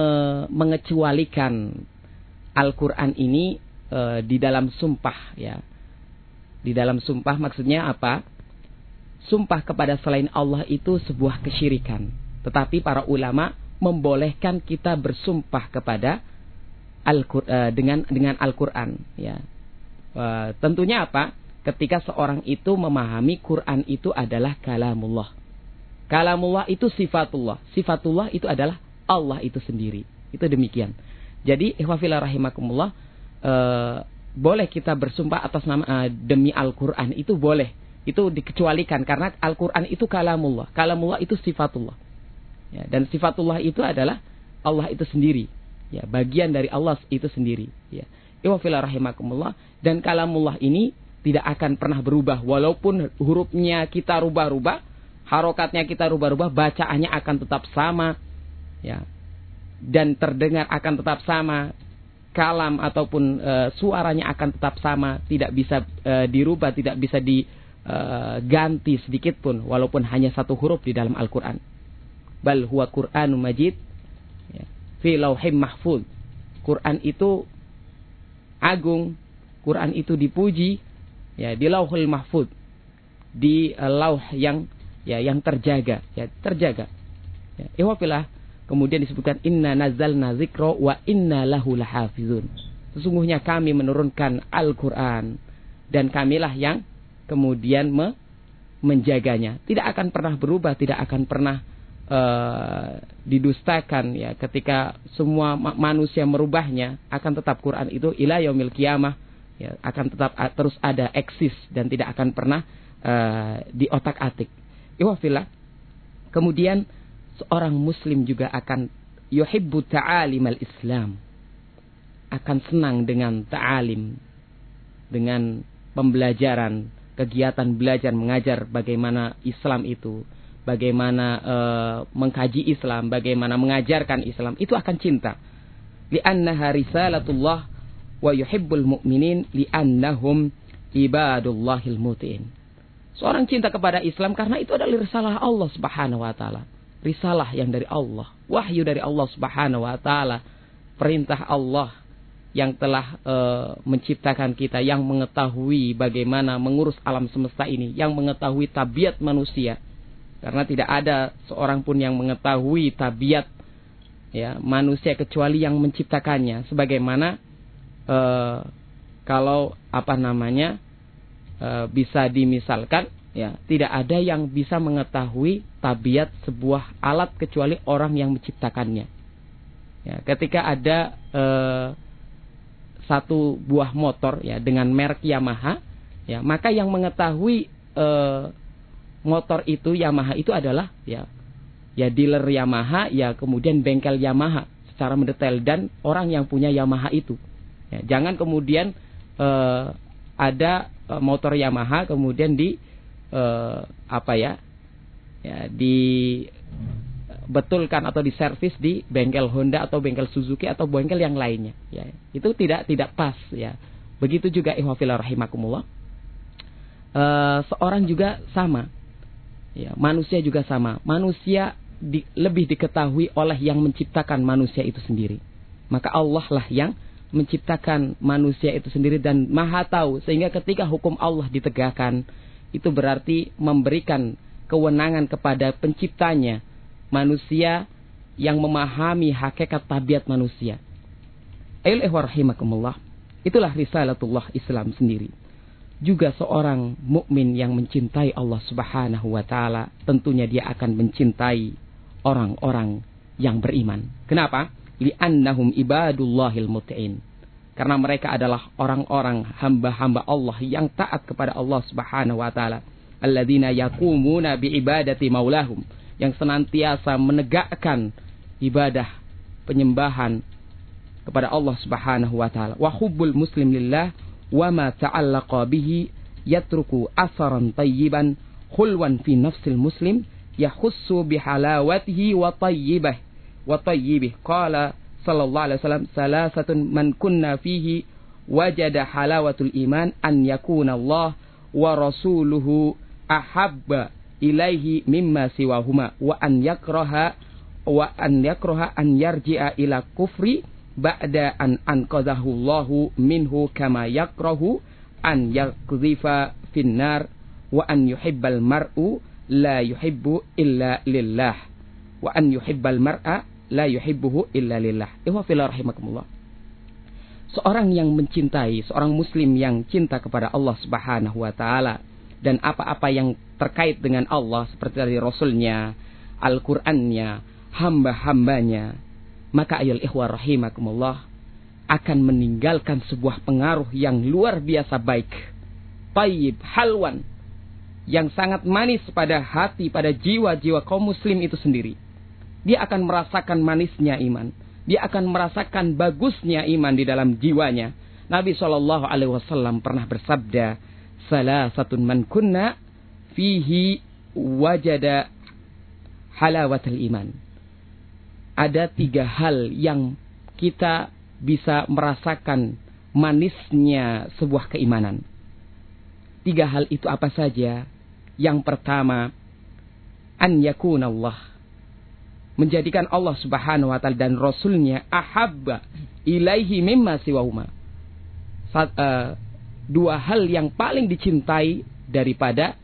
C: mengecualikan Al-Quran ini uh, di dalam sumpah ya. Di dalam sumpah maksudnya apa? sumpah kepada selain Allah itu sebuah kesyirikan. Tetapi para ulama membolehkan kita bersumpah kepada Al uh, dengan dengan Al-Qur'an ya. Uh, tentunya apa? Ketika seorang itu memahami Quran itu adalah kalamullah. Kalamullah itu sifatullah. Sifatullah itu adalah Allah itu sendiri. Itu demikian. Jadi ikhwafillah rahimakumullah uh, boleh kita bersumpah atas nama uh, demi Al-Qur'an itu boleh itu dikecualikan karena Al-Quran itu kalamullah. Kalamullah itu sifatullah. Ya, dan sifatullah itu adalah Allah itu sendiri. Ya, bagian dari Allah itu sendiri. Ya. rahimakumullah. Dan kalamullah ini tidak akan pernah berubah. Walaupun hurufnya kita rubah-rubah, harokatnya kita rubah-rubah, bacaannya akan tetap sama. Ya. Dan terdengar akan tetap sama. Kalam ataupun e, suaranya akan tetap sama. Tidak bisa e, dirubah, tidak bisa di uh, ganti sedikit pun walaupun hanya satu huruf di dalam Al-Qur'an. Bal huwa Qur'anun Majid ya, fi lauhim mahfud. Quran itu agung, Quran itu dipuji ya di Lauhul Mahfud. Di uh, lauh yang ya yang terjaga, ya terjaga. Ya, ihwafillah kemudian disebutkan inna nazalna dzikra wa inna lahu lahafizun. Sesungguhnya kami menurunkan Al-Qur'an dan kamilah yang kemudian me menjaganya. Tidak akan pernah berubah, tidak akan pernah uh, didustakan ya ketika semua ma manusia merubahnya akan tetap Quran itu ila yaumil kiamah ya akan tetap terus ada eksis dan tidak akan pernah uh, di otak-atik. Iwafillah. Kemudian seorang muslim juga akan yuhibbu ta'alimal Islam. Akan senang dengan ta'alim dengan pembelajaran kegiatan belajar mengajar bagaimana Islam itu, bagaimana uh, mengkaji Islam, bagaimana mengajarkan Islam, itu akan cinta. Li'annaha risalatullah wa yuhibbul mu'minin li'annahum ibadullahil mutin. Seorang cinta kepada Islam karena itu adalah risalah Allah Subhanahu wa taala. Risalah yang dari Allah, wahyu dari Allah Subhanahu wa taala, perintah Allah yang telah e, menciptakan kita, yang mengetahui bagaimana mengurus alam semesta ini, yang mengetahui tabiat manusia. Karena tidak ada seorang pun yang mengetahui tabiat ya manusia kecuali yang menciptakannya sebagaimana e, kalau apa namanya e, bisa dimisalkan ya tidak ada yang bisa mengetahui tabiat sebuah alat kecuali orang yang menciptakannya ya ketika ada e, satu buah motor ya dengan merek Yamaha ya maka yang mengetahui e, motor itu Yamaha itu adalah ya ya dealer Yamaha, ya kemudian bengkel Yamaha secara mendetail dan orang yang punya Yamaha itu. Ya, jangan kemudian uh, ada uh, motor Yamaha kemudian di uh, apa ya, ya di betulkan atau diservis di bengkel Honda atau bengkel Suzuki atau bengkel yang lainnya. Ya, itu tidak tidak pas. Ya, begitu juga ihwafillah rahimakumullah. Uh, seorang juga sama. Ya, manusia juga sama. Manusia di, lebih diketahui oleh yang menciptakan manusia itu sendiri. Maka Allah lah yang menciptakan manusia itu sendiri dan maha tahu sehingga ketika hukum Allah ditegakkan itu berarti memberikan kewenangan kepada penciptanya manusia yang memahami hakikat tabiat manusia. rahimakumullah. Itulah risalatullah Islam sendiri. Juga seorang mukmin yang mencintai Allah Subhanahu wa taala, tentunya dia akan mencintai orang-orang yang beriman. Kenapa? Li'annahum ibadullahil mut'in. Karena mereka adalah orang-orang hamba-hamba Allah yang taat kepada Allah Subhanahu wa taala. Alladzina yaqumuna biibadati maulahum, yang senantiasa menegakkan ibadah penyembahan kepada Allah Subhanahu wa taala. Wa hubbul muslim lillah wa ma ta'allaqa bihi yatruku asaran tayyiban khulwan fi nafsil muslim yahussu bihalawatihi wa tayyibah wa tayyibih. Qala sallallahu alaihi wasallam salasatun man kunna fihi wajada halawatul iman an yakuna Allah wa rasuluhu ahabba ilaihi mimma siwahuma wa an yakraha wa an yakraha an yarji'a ila kufri ba'da an anqadhahu Allahu minhu kama yakrahu an yakdhifa finnar wa an yuhibbal mar'u la yuhibbu illa lillah wa an yuhibbal mar'a la yuhibbuhu illa lillah. Ihwa rahimakumullah. Seorang yang mencintai, seorang muslim yang cinta kepada Allah Subhanahu wa taala dan apa-apa yang terkait dengan Allah seperti dari Rasulnya, Al-Qur'annya, hamba-hambanya, maka ayol ihwa rahimakumullah akan meninggalkan sebuah pengaruh yang luar biasa baik. Tayyib, halwan, yang sangat manis pada hati, pada jiwa-jiwa kaum muslim itu sendiri. Dia akan merasakan manisnya iman. Dia akan merasakan bagusnya iman di dalam jiwanya. Nabi Shallallahu Alaihi Wasallam pernah bersabda, salah satu man kunna fihi wajada halawatul iman. Ada tiga hal yang kita bisa merasakan manisnya sebuah keimanan. Tiga hal itu apa saja? Yang pertama, an Allah Menjadikan Allah subhanahu wa ta'ala dan Rasulnya ahabba ilaihi mimma siwahuma. Uh, dua hal yang paling dicintai daripada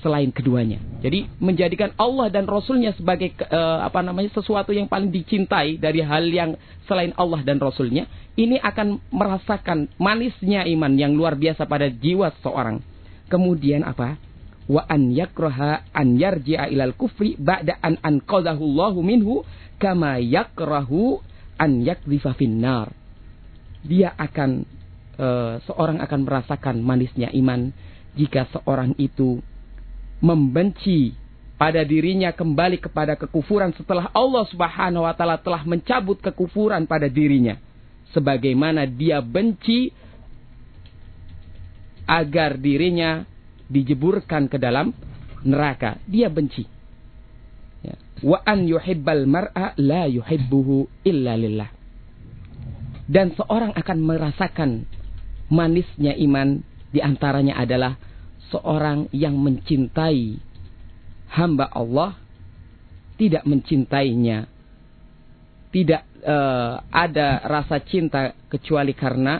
C: selain keduanya. Jadi menjadikan Allah dan Rasulnya sebagai uh, apa namanya sesuatu yang paling dicintai dari hal yang selain Allah dan Rasulnya, ini akan merasakan manisnya iman yang luar biasa pada jiwa seseorang. Kemudian apa? Wa an yakraha an yarji'a ilal kufri ba'da an anqadhahu Allahu minhu kama yakrahu an yakdhifa finnar. Dia akan uh, seorang akan merasakan manisnya iman jika seorang itu membenci pada dirinya kembali kepada kekufuran setelah Allah Subhanahu wa taala telah mencabut kekufuran pada dirinya sebagaimana dia benci agar dirinya dijeburkan ke dalam neraka. Dia benci. Ya. Wa an yuhibbal mar'a la yuhibbuhu illa lillah. Dan seorang akan merasakan manisnya iman di antaranya adalah seorang yang mencintai hamba Allah tidak mencintainya tidak uh, ada rasa cinta kecuali karena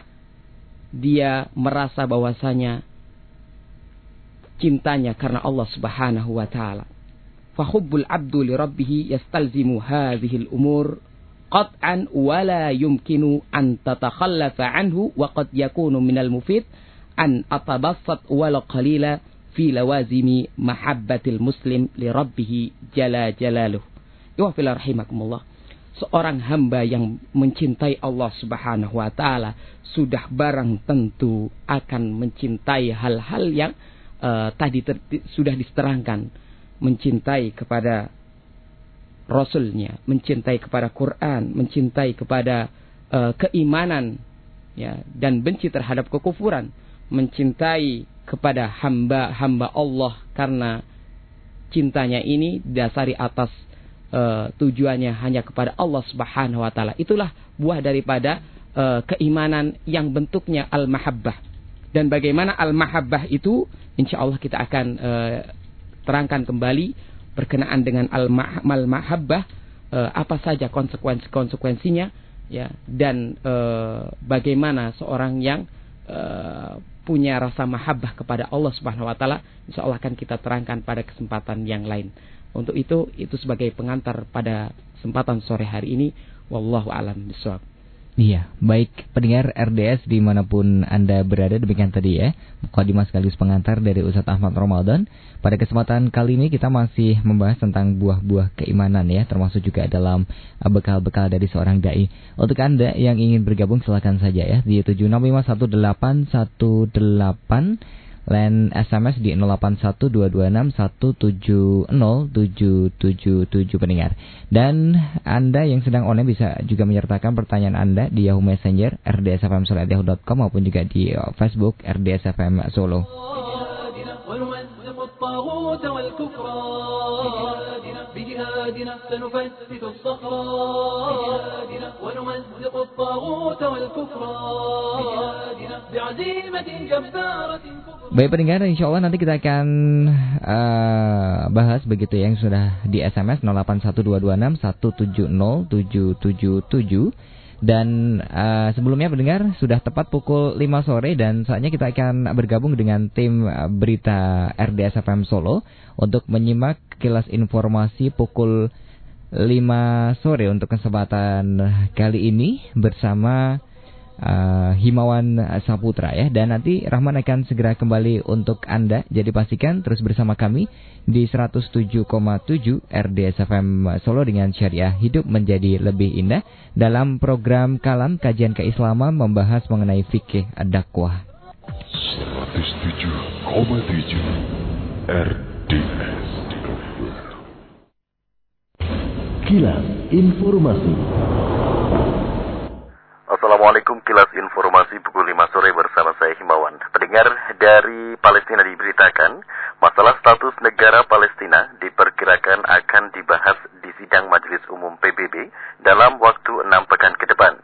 C: dia merasa bahwasanya cintanya karena Allah Subhanahu wa taala. Fahubbul abdu li rabbih yastalzimu hadhihi al-umur qat'an wa la yumkinu an tatakhallafa anhu wa qad yakunu minal mufid an atabassat wala qalila fi lawazimi mahabbatil muslim li rabbih jala jalaluh. Wa fil rahimakumullah seorang hamba yang mencintai Allah Subhanahu wa taala sudah barang tentu akan mencintai hal-hal yang uh, tadi sudah diterangkan mencintai kepada rasulnya mencintai kepada Quran mencintai kepada uh, keimanan ya dan benci terhadap kekufuran mencintai kepada hamba-hamba Allah karena cintanya ini dasari atas uh, tujuannya hanya kepada Allah Subhanahu wa taala. Itulah buah daripada uh, keimanan yang bentuknya al-mahabbah. Dan bagaimana al-mahabbah itu insya Allah kita akan uh, terangkan kembali berkenaan dengan al-mahabbah uh, apa saja konsekuensi-konsekuensinya ya dan uh, bagaimana seorang yang uh, punya rasa mahabbah kepada Allah Subhanahu wa taala insya Allah akan kita terangkan pada kesempatan yang lain. Untuk itu, itu sebagai pengantar pada kesempatan sore hari ini. Wallahu alam bisawab.
B: Iya, baik pendengar RDS di mana pun Anda berada demikian tadi ya Mukadimah sekaligus pengantar dari Ustadz Ahmad Ramadan. Pada kesempatan kali ini kita masih membahas tentang buah-buah keimanan ya Termasuk juga dalam bekal-bekal dari seorang da'i. Untuk Anda yang ingin bergabung silakan saja ya Di 7651818 Line SMS di 081226170777 pendengar. Dan Anda yang sedang online bisa juga menyertakan pertanyaan Anda di Yahoo Messenger rdsfm.yahoo.com maupun juga di Facebook RDSFM Solo. الطاغوت والكفر بجهادنا سنفتت الصخرة ونمزق الطاغوت والكفر بعزيمة جبارة Baik pendengar, insya Allah nanti kita akan uh, bahas begitu yang sudah di SMS 081226170777 dan uh, sebelumnya pendengar sudah tepat pukul 5 sore dan saatnya kita akan bergabung dengan tim eh, berita RDS FM Solo untuk menyimak kilas informasi pukul 5 sore untuk kesempatan kali ini bersama uh, Himawan Saputra ya. Dan nanti Rahman akan segera kembali untuk Anda. Jadi pastikan terus bersama kami di 107,7 RDS FM Solo dengan syariah hidup menjadi lebih indah. Dalam program Kalam Kajian Keislaman membahas mengenai fikih dakwah. 107,7 RDS
A: Kilas Informasi
D: Assalamualaikum kilas informasi pukul 5 sore bersama saya Himawan. Pendengar dari Palestina diberitakan, masalah status negara Palestina diperkirakan akan dibahas di sidang Majelis Umum PBB dalam waktu enam pekan ke depan.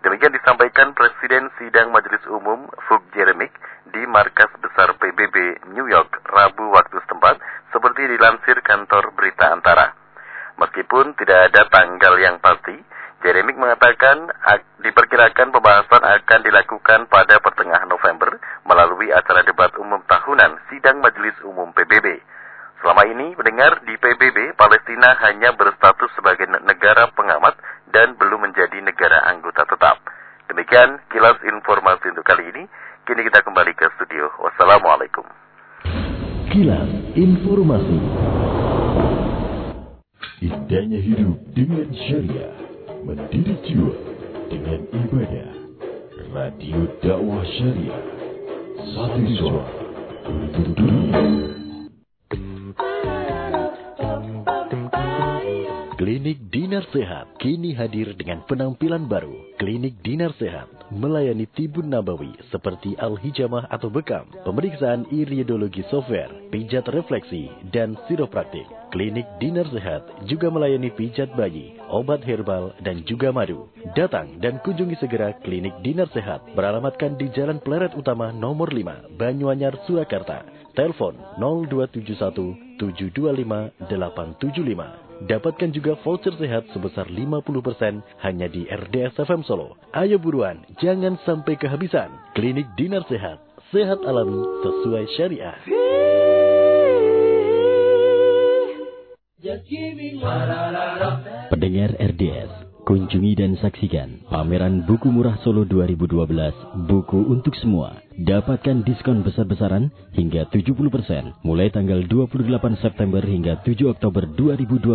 D: Demikian disampaikan Presiden Sidang Majelis Umum Fug Jeremik di markas besar PBB New York Rabu waktu setempat seperti dilansir kantor berita antara. Meskipun tidak ada tanggal yang pasti, Jeremik mengatakan diperkirakan pembahasan akan dilakukan pada pertengahan November melalui acara debat umum tahunan sidang Majelis Umum PBB. Selama ini, mendengar di PBB, Palestina hanya berstatus sebagai negara pengamat dan belum menjadi negara anggota tetap. Demikian kilas informasi untuk kali ini. Kini kita kembali ke studio. Wassalamualaikum.
A: Kilas informasi. Indahnya hidup dengan syariah mendidik jiwa dengan ibadah. Radio dakwah syariah. Satu suara untuk dunia. Klinik Dinar Sehat kini hadir dengan penampilan baru. Klinik Dinar Sehat melayani tibun nabawi seperti al-hijamah atau bekam, pemeriksaan iriidologi software, pijat refleksi, dan siropraktik. Klinik Dinar Sehat juga melayani pijat bayi, obat herbal, dan juga madu. Datang dan kunjungi segera Klinik Dinar Sehat beralamatkan di Jalan Pleret Utama nomor 5, Banyuanyar, Surakarta. Telepon 0271 725 875. Dapatkan juga voucher sehat sebesar 50% hanya di RDS FM Solo. Ayo buruan, jangan sampai kehabisan. Klinik Dinar Sehat, sehat alami sesuai syariah. Pendengar RDS, Kunjungi dan saksikan pameran buku murah Solo 2012, buku untuk semua. Dapatkan diskon besar-besaran hingga 70% mulai tanggal 28 September hingga 7 Oktober 2012.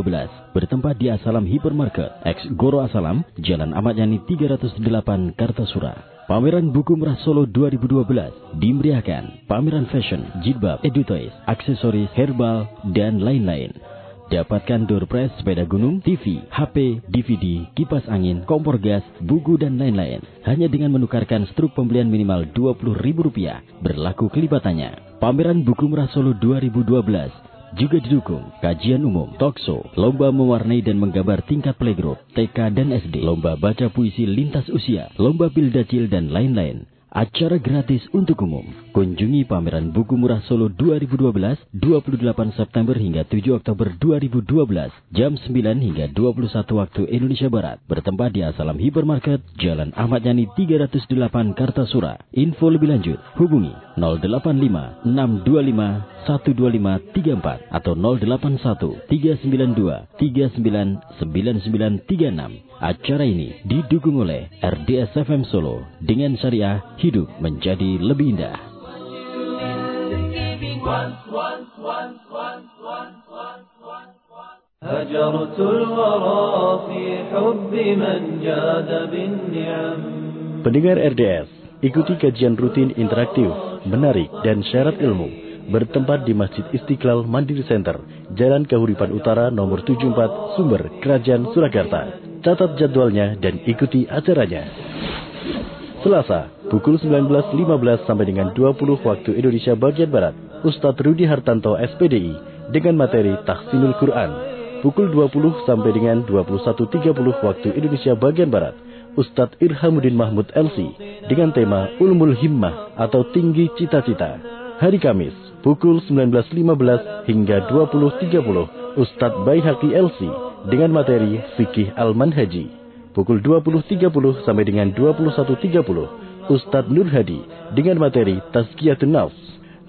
A: Bertempat di Asalam Hypermarket, X Goro Asalam, Jalan Ahmad Yani 308 Kartasura. Pameran Buku Murah Solo 2012 dimeriahkan pameran fashion, jilbab, edutoys, aksesoris, herbal, dan lain-lain. Dapatkan door press, sepeda gunung, TV, HP, DVD, kipas angin, kompor gas, buku, dan lain-lain. Hanya dengan menukarkan struk pembelian minimal Rp20.000 berlaku kelipatannya. Pameran Buku Murah Solo 2012 juga didukung kajian umum, talkshow, lomba mewarnai dan menggambar tingkat playgroup, TK dan SD, lomba baca puisi lintas usia, lomba bildacil dan lain-lain. Acara gratis untuk umum. Kunjungi pameran buku murah Solo 2012 28 September hingga 7 Oktober 2012 jam 9 hingga 21 waktu Indonesia Barat. Bertempat di Asalam Hypermarket, Jalan Ahmad Yani 308 Kartasura. Info lebih lanjut hubungi 085 625 12534 atau 081 392 399936. Acara ini didukung oleh RDS FM Solo dengan syariah hidup menjadi lebih indah. Pendengar RDS, ikuti kajian rutin interaktif, menarik, dan syarat ilmu bertempat di Masjid Istiqlal Mandiri Center, Jalan Kahuripan Utara nomor 74, Sumber, Kerajaan Surakarta. Catat jadwalnya dan ikuti acaranya. Selasa, pukul 19.15 sampai dengan 20 waktu Indonesia bagian Barat, Ustadz Rudi Hartanto SPDI dengan materi Tahsinul Quran. Pukul 20 sampai dengan 21.30 waktu Indonesia bagian Barat, Ustadz Irhamuddin Mahmud LC dengan tema Ulmul Himmah atau Tinggi Cita-Cita. Hari Kamis, pukul 19.15 hingga 20.30, Ustadz Baihaqi LC dengan materi Fikih Al-Manhaji. Pukul 20.30 sampai dengan 21.30, Ustadz Nur Hadi dengan materi Tazkiyatun Nafs.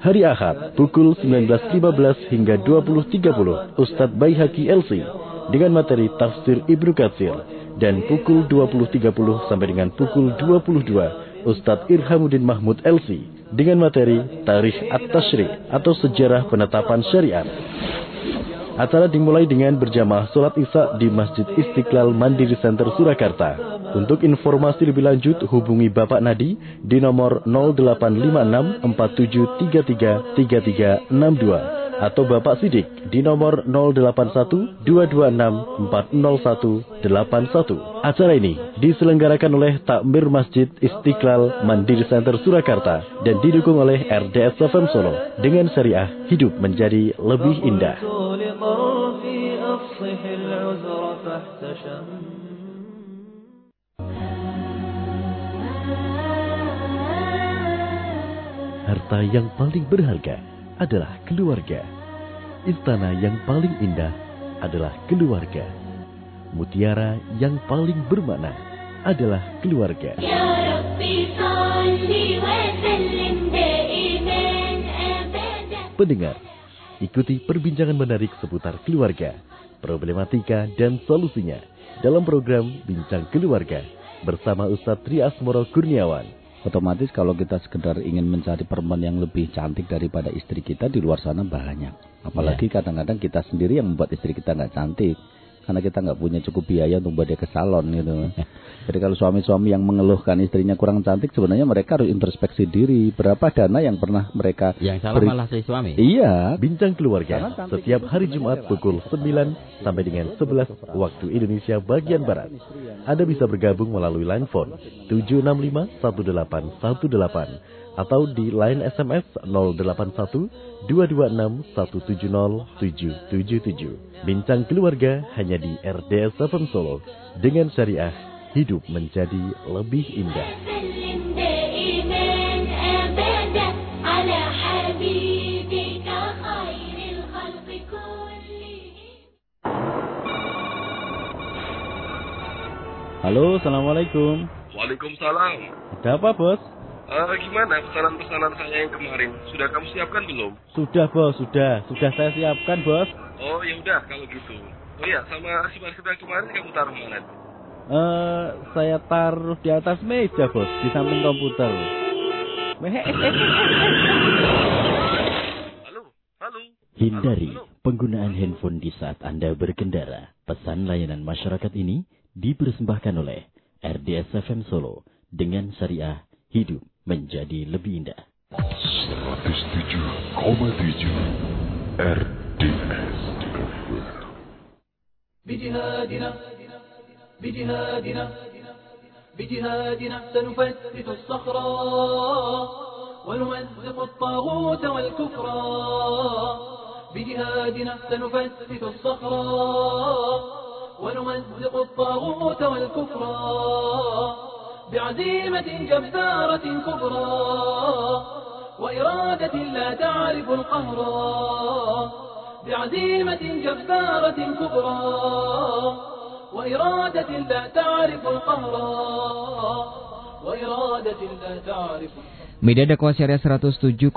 A: Hari Ahad, pukul 19.15 hingga 20.30, Ustadz Baihaki LC dengan materi Tafsir Ibnu Katsir. Dan pukul 20.30 sampai dengan pukul 22, Ustadz Irhamuddin Mahmud LC dengan materi Tarikh At-Tashri atau Sejarah Penetapan Syariat. Acara dimulai dengan berjamaah sholat isya di Masjid Istiqlal Mandiri Center Surakarta. Untuk informasi lebih lanjut hubungi Bapak Nadi di nomor 0856 4733 3362 atau Bapak Sidik di nomor 081 226 401 81. Acara ini diselenggarakan oleh Takmir Masjid Istiqlal Mandiri Center Surakarta dan didukung oleh RDS FM Solo dengan syariah hidup menjadi lebih indah. Harta yang paling berharga adalah keluarga. Istana yang paling indah adalah keluarga. Mutiara yang paling bermakna adalah keluarga. Ya Pendengar, ikuti perbincangan menarik seputar keluarga, problematika dan solusinya dalam program Bincang Keluarga bersama Ustadz Trias Moro Kurniawan
E: otomatis kalau kita sekedar ingin mencari perempuan yang lebih cantik daripada istri kita di luar sana banyak. Apalagi ya. kadang-kadang yeah. kita sendiri yang membuat istri kita nggak cantik karena kita nggak punya cukup biaya untuk buat dia ke salon gitu. Jadi kalau suami-suami yang mengeluhkan istrinya kurang cantik, sebenarnya mereka harus introspeksi diri. Berapa dana yang pernah mereka
B: yang salah beri... malah si suami.
A: Iya. Bincang keluarga setiap hari Jumat pukul 9 sampai dengan 11 waktu Indonesia bagian barat. Anda bisa bergabung melalui line phone 765 1818 atau di line SMS 081 226-170-777. Bincang keluarga hanya di RDS 7 Solo dengan syariah hidup menjadi lebih indah.
E: Halo, Assalamualaikum.
F: Waalaikumsalam.
E: Ada apa, Bos?
F: Eh, gimana pesanan-pesanan saya yang kemarin? Sudah kamu siapkan belum?
E: Sudah bos, sudah, sudah saya siapkan bos.
F: Oh ya udah kalau gitu. Oh iya, sama si yang kemarin kamu taruh mana?
E: Eh, saya taruh di atas meja bos, di samping komputer.
F: Halo, halo.
A: Hindari
F: Halo, halo.
A: penggunaan handphone di saat Anda berkendara. Pesan layanan masyarakat ini dipersembahkan oleh RDS FM Solo dengan syariah hidup menjadi lebih indah.
G: 107,7 RDS
H: بجهادنا بجهادنا بجهادنا سنفتت الصخرة ونمزق الطاغوت والكفر بجهادنا سنفتت الصخرة ونمزق الطاغوت والكفر بعزيمة جبارة كبرى وإرادة لا تعرف القهر بعزيمة جبارة كبرى وإرادة لا تعرف القهر وإرادة لا تعرف
B: Media dakwah syariah 107,7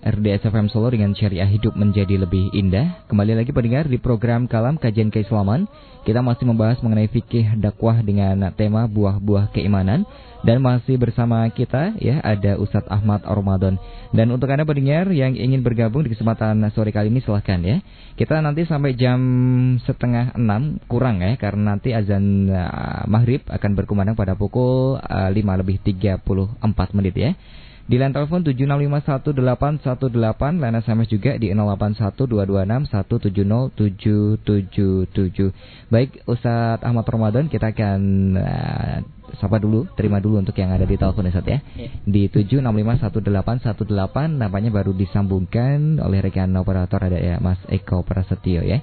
B: RDS FM Solo dengan syariah hidup menjadi lebih indah. Kembali lagi pendengar di program Kalam Kajian Keislaman. Kita masih membahas mengenai fikih dakwah dengan tema buah-buah keimanan. Dan masih bersama kita ya ada Ustadz Ahmad Ramadan. Dan untuk Anda pendengar yang ingin bergabung di kesempatan sore kali ini silahkan ya. Kita nanti sampai jam setengah enam kurang ya karena nanti azan uh, maghrib akan berkumandang pada pukul uh, 5 lebih 34 menit ya. Di line telepon 7651818, line SMS juga di 081226170777. Baik, Ustadz Ahmad Ramadan kita akan uh, sapa dulu, terima dulu untuk yang ada di telepon Ustadz ya.
C: Iya.
B: Di 7651818 nampaknya baru disambungkan oleh rekan operator ada ya Mas Eko Prasetyo ya.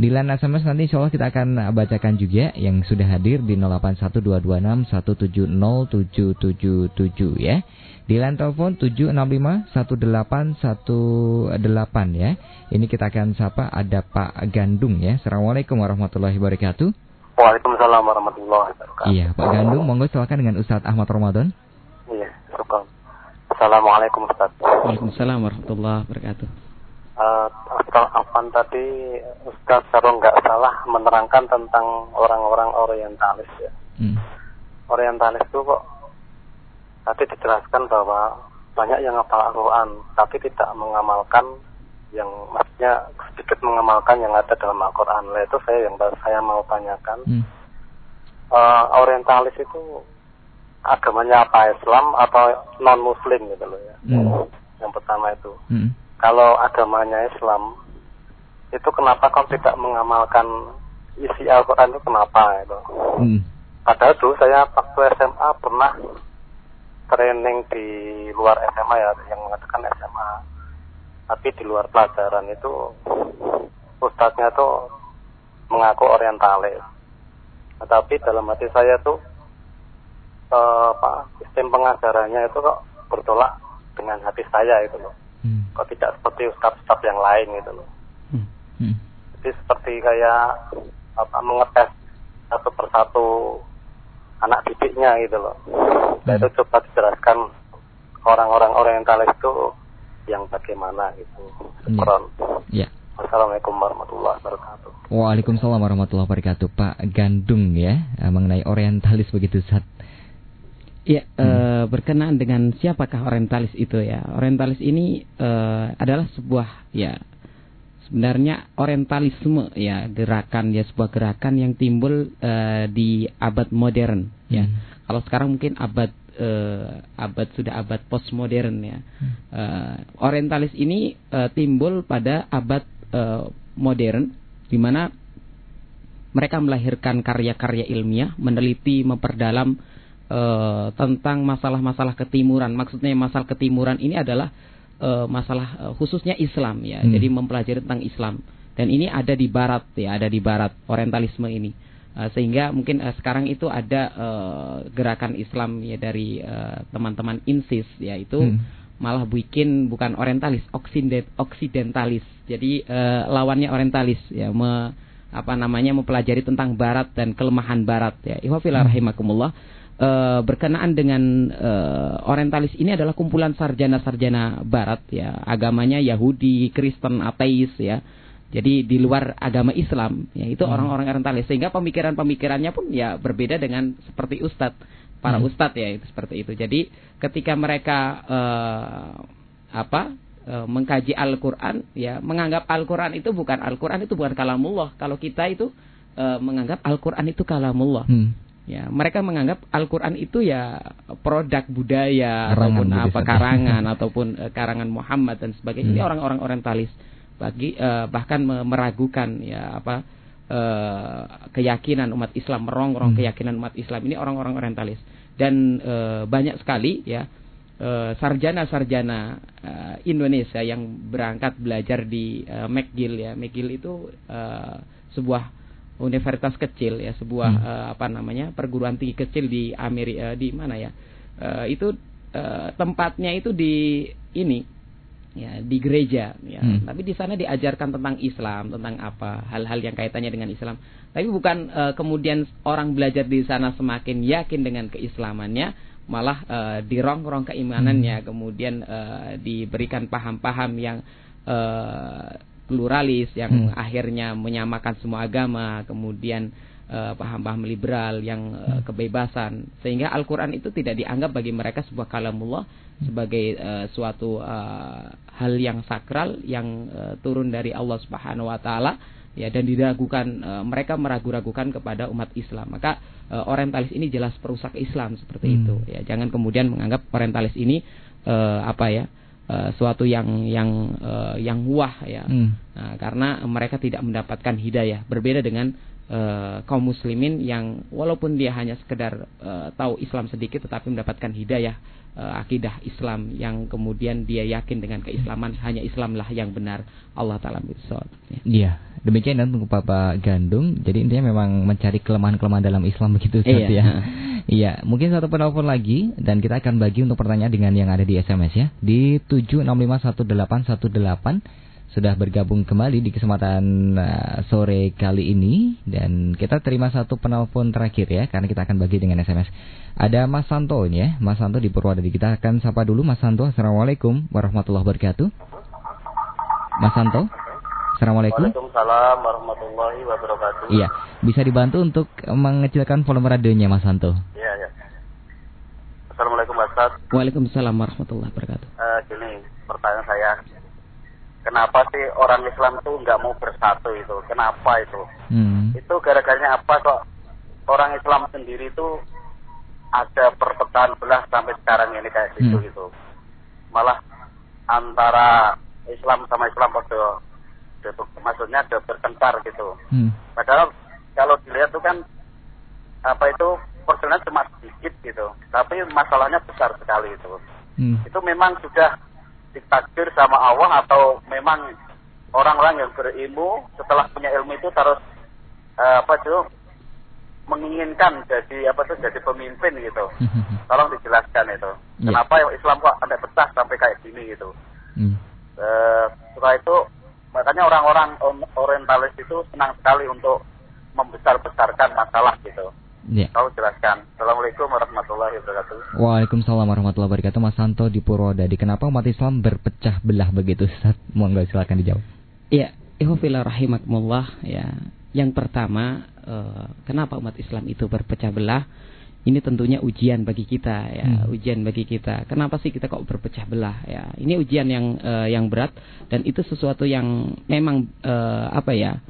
B: Di line SMS nanti insya Allah kita akan bacakan juga yang sudah hadir di 081226170777 ya. Di line telepon 7651818 ya. Ini kita akan sapa ada Pak Gandung ya. Assalamualaikum warahmatullahi wabarakatuh.
I: Waalaikumsalam warahmatullahi wabarakatuh.
B: Iya Pak Gandung, monggo silakan dengan Ustadz Ahmad Ramadan.
I: Iya, syukur. Assalamualaikum Ustaz.
C: Waalaikumsalam warahmatullahi wabarakatuh.
I: Uh, Ustaz Afan tadi Ustaz kalau nggak salah menerangkan tentang orang-orang Orientalis ya.
B: Hmm.
I: Orientalis itu kok tadi dijelaskan bahwa banyak yang hafal Al-Quran tapi tidak mengamalkan yang maksudnya sedikit mengamalkan yang ada dalam Al-Quran. Lah itu saya yang saya mau tanyakan.
B: Hmm.
I: Eh, Orientalis itu agamanya apa Islam atau non Muslim gitu loh ya.
B: Hmm.
I: Yang pertama itu.
B: Hmm.
I: Kalau agamanya Islam itu kenapa kau tidak mengamalkan isi Al-Quran itu kenapa itu?
B: Hmm.
I: Padahal dulu saya waktu SMA pernah training di luar SMA ya yang mengatakan SMA. Tapi di luar pelajaran itu ustadznya tuh mengaku orientalis. Tetapi dalam hati saya tuh eh, apa sistem pengajarannya itu kok bertolak dengan hati saya itu loh.
B: Hmm.
I: Kok tidak seperti ustadz-ustadz yang lain gitu loh.
B: Hmm.
I: Jadi seperti kayak apa mengetes satu persatu anak didiknya gitu loh. Nah itu coba dijelaskan orang-orang orientalis itu yang bagaimana gitu. Syukron.
B: Ya.
I: Wassalamualaikum warahmatullahi wabarakatuh.
B: Waalaikumsalam warahmatullahi wabarakatuh Pak Gandung ya eh, mengenai orientalis begitu Ustaz.
C: Ya, eh, berkenaan dengan siapakah orientalis itu ya. Orientalis ini eh, adalah sebuah ya sebenarnya orientalisme ya gerakan ya sebuah gerakan yang timbul eh, di abad modern ya.
B: Hmm.
C: Kalau sekarang mungkin abad eh, abad sudah abad postmodern ya. Eh, orientalis ini eh, timbul pada abad eh, modern di mana mereka melahirkan karya-karya ilmiah, meneliti, memperdalam eh, tentang masalah-masalah ketimuran. Maksudnya masalah ketimuran ini adalah eh, masalah eh, khususnya Islam ya.
B: Hmm.
C: Jadi mempelajari tentang Islam. Dan ini ada di barat ya, ada di barat orientalisme ini. Eh, sehingga mungkin eh, sekarang itu ada eh, gerakan Islam ya dari teman-teman INSIS yaitu
B: Hmm.
C: malah bikin bukan orientalis, oksiden- oksidentalis. Jadi eh, lawannya orientalis ya me, apa namanya mempelajari tentang barat dan kelemahan barat ya. Ihwafillah rahimakumullah. Eh, berkenaan dengan eh, orientalis ini adalah kumpulan sarjana-sarjana barat ya, agamanya Yahudi, Kristen, ateis ya. Jadi di luar agama Islam, ya itu orang-orang orientalis sehingga pemikiran-pemikirannya pun ya berbeda dengan seperti ustadz, para
B: Hmm.
C: ustadz ya itu seperti itu. Jadi ketika mereka eh, apa eh, mengkaji Al-Qur'an ya menganggap Al-Qur'an itu bukan Al-Qur'an itu bukan kalamullah. Kalau kita itu eh, menganggap Al-Qur'an itu kalamullah.
B: Hmm.
C: Ya, mereka menganggap Al-Qur'an itu ya produk budaya
B: Karangan
C: ataupun apa karangan ataupun eh, karangan Muhammad dan sebagainya. Ini
B: Hmm.
C: orang-orang orientalis bagi eh, bahkan me- meragukan ya apa eh, keyakinan umat Islam, merongrong
B: Hmm.
C: keyakinan umat Islam ini orang-orang orientalis. Dan eh, banyak sekali ya eh, sarjana-sarjana eh, Indonesia yang berangkat belajar di eh, McGill ya. McGill itu eh, sebuah universitas kecil ya, sebuah
B: Hmm.
C: eh, apa namanya? perguruan tinggi kecil di Amerika di mana ya? Eh, itu eh, tempatnya itu di ini ya di gereja ya.
B: Hmm.
C: tapi di sana diajarkan tentang Islam tentang apa hal-hal yang kaitannya dengan Islam. Tapi bukan eh, kemudian orang belajar di sana semakin yakin dengan keislamannya malah eh, dirongrong keimanannya. Kemudian eh, diberikan paham-paham yang eh, pluralis yang
B: Hmm.
C: akhirnya menyamakan semua agama. Kemudian paham-paham liberal yang eh, kebebasan sehingga Al-Qur'an itu tidak dianggap bagi mereka sebuah kalamullah sebagai eh, suatu eh, hal yang sakral yang eh, turun dari Allah Subhanahu wa taala ya dan diragukan eh, mereka meragu-ragukan kepada umat Islam. Maka eh, orientalis ini jelas perusak Islam seperti
B: Hmm.
C: itu ya. Jangan kemudian menganggap orientalis ini eh, apa ya? eh, suatu yang yang eh, yang wah ya.
B: Hmm.
C: Nah, karena mereka tidak mendapatkan hidayah. Berbeda dengan eh, kaum muslimin yang walaupun dia hanya sekedar eh, tahu Islam sedikit tetapi mendapatkan hidayah eh, akidah Islam yang kemudian dia yakin dengan keislaman hanya Islamlah yang benar. Allah taala bisawab. Ya.
B: Iya, demikian dan untuk Bapak Gandung. Jadi intinya memang mencari kelemahan-kelemahan dalam Islam begitu Ustaz
C: Iya.
B: ya. Iya, mungkin satu penelpon lagi dan kita akan bagi untuk pertanyaan dengan yang ada di SMS ya. Di 7651818 sudah bergabung kembali di kesempatan uh, sore kali ini dan kita terima satu penelpon terakhir ya karena kita akan bagi dengan SMS. Ada Mas Santo ya, Mas Santo di Purwodadi. Kita akan sapa dulu Mas Santo. Assalamualaikum warahmatullahi wabarakatuh. Mas Santo. Assalamualaikum.
J: Waalaikumsalam warahmatullahi wabarakatuh.
B: Iya, bisa dibantu untuk mengecilkan volume radionya Mas Santo.
J: Iya, iya. Assalamualaikum Mas Ustaz.
C: Waalaikumsalam warahmatullahi wabarakatuh.
J: Eh, gini, pertanyaan saya. Kenapa sih orang Islam tuh nggak mau bersatu itu? Kenapa itu?
B: Hmm.
J: Itu gara-garanya apa kok orang Islam sendiri itu ada perpecahan belah sampai sekarang ini kayak gitu
B: Hmm.
J: gitu. Malah antara Islam sama Islam pada maksudnya ada bertengkar gitu.
B: Hmm.
J: Padahal kalau dilihat tuh kan apa itu persennya cuma sedikit gitu, tapi masalahnya besar sekali itu.
B: Hmm.
J: Itu memang sudah ditakdir sama Allah atau memang orang-orang yang berilmu setelah punya ilmu itu terus eh, apa tuh menginginkan jadi apa tuh jadi pemimpin gitu. Tolong dijelaskan itu.
B: Ya.
J: Kenapa Islam kok sampai pecah sampai kayak gini gitu.
B: Hmm.
J: Eh, setelah itu makanya orang-orang orientalis itu senang sekali untuk membesar-besarkan masalah gitu.
B: Ya.
J: Tolong jelaskan. Assalamualaikum warahmatullahi wabarakatuh.
B: Waalaikumsalam warahmatullahi wabarakatuh Mas Santo di Purwodadi. Kenapa umat Islam berpecah belah begitu Ustaz? Monggo silakan dijawab.
C: Iya, ihwafillah rahimakumullah ya. Yang pertama, eh, kenapa umat Islam itu berpecah belah? Ini tentunya ujian bagi kita ya,
B: Hmm.
C: ujian bagi kita. Kenapa sih kita kok berpecah belah ya? Ini ujian yang eh, yang berat dan itu sesuatu yang memang eh, apa ya?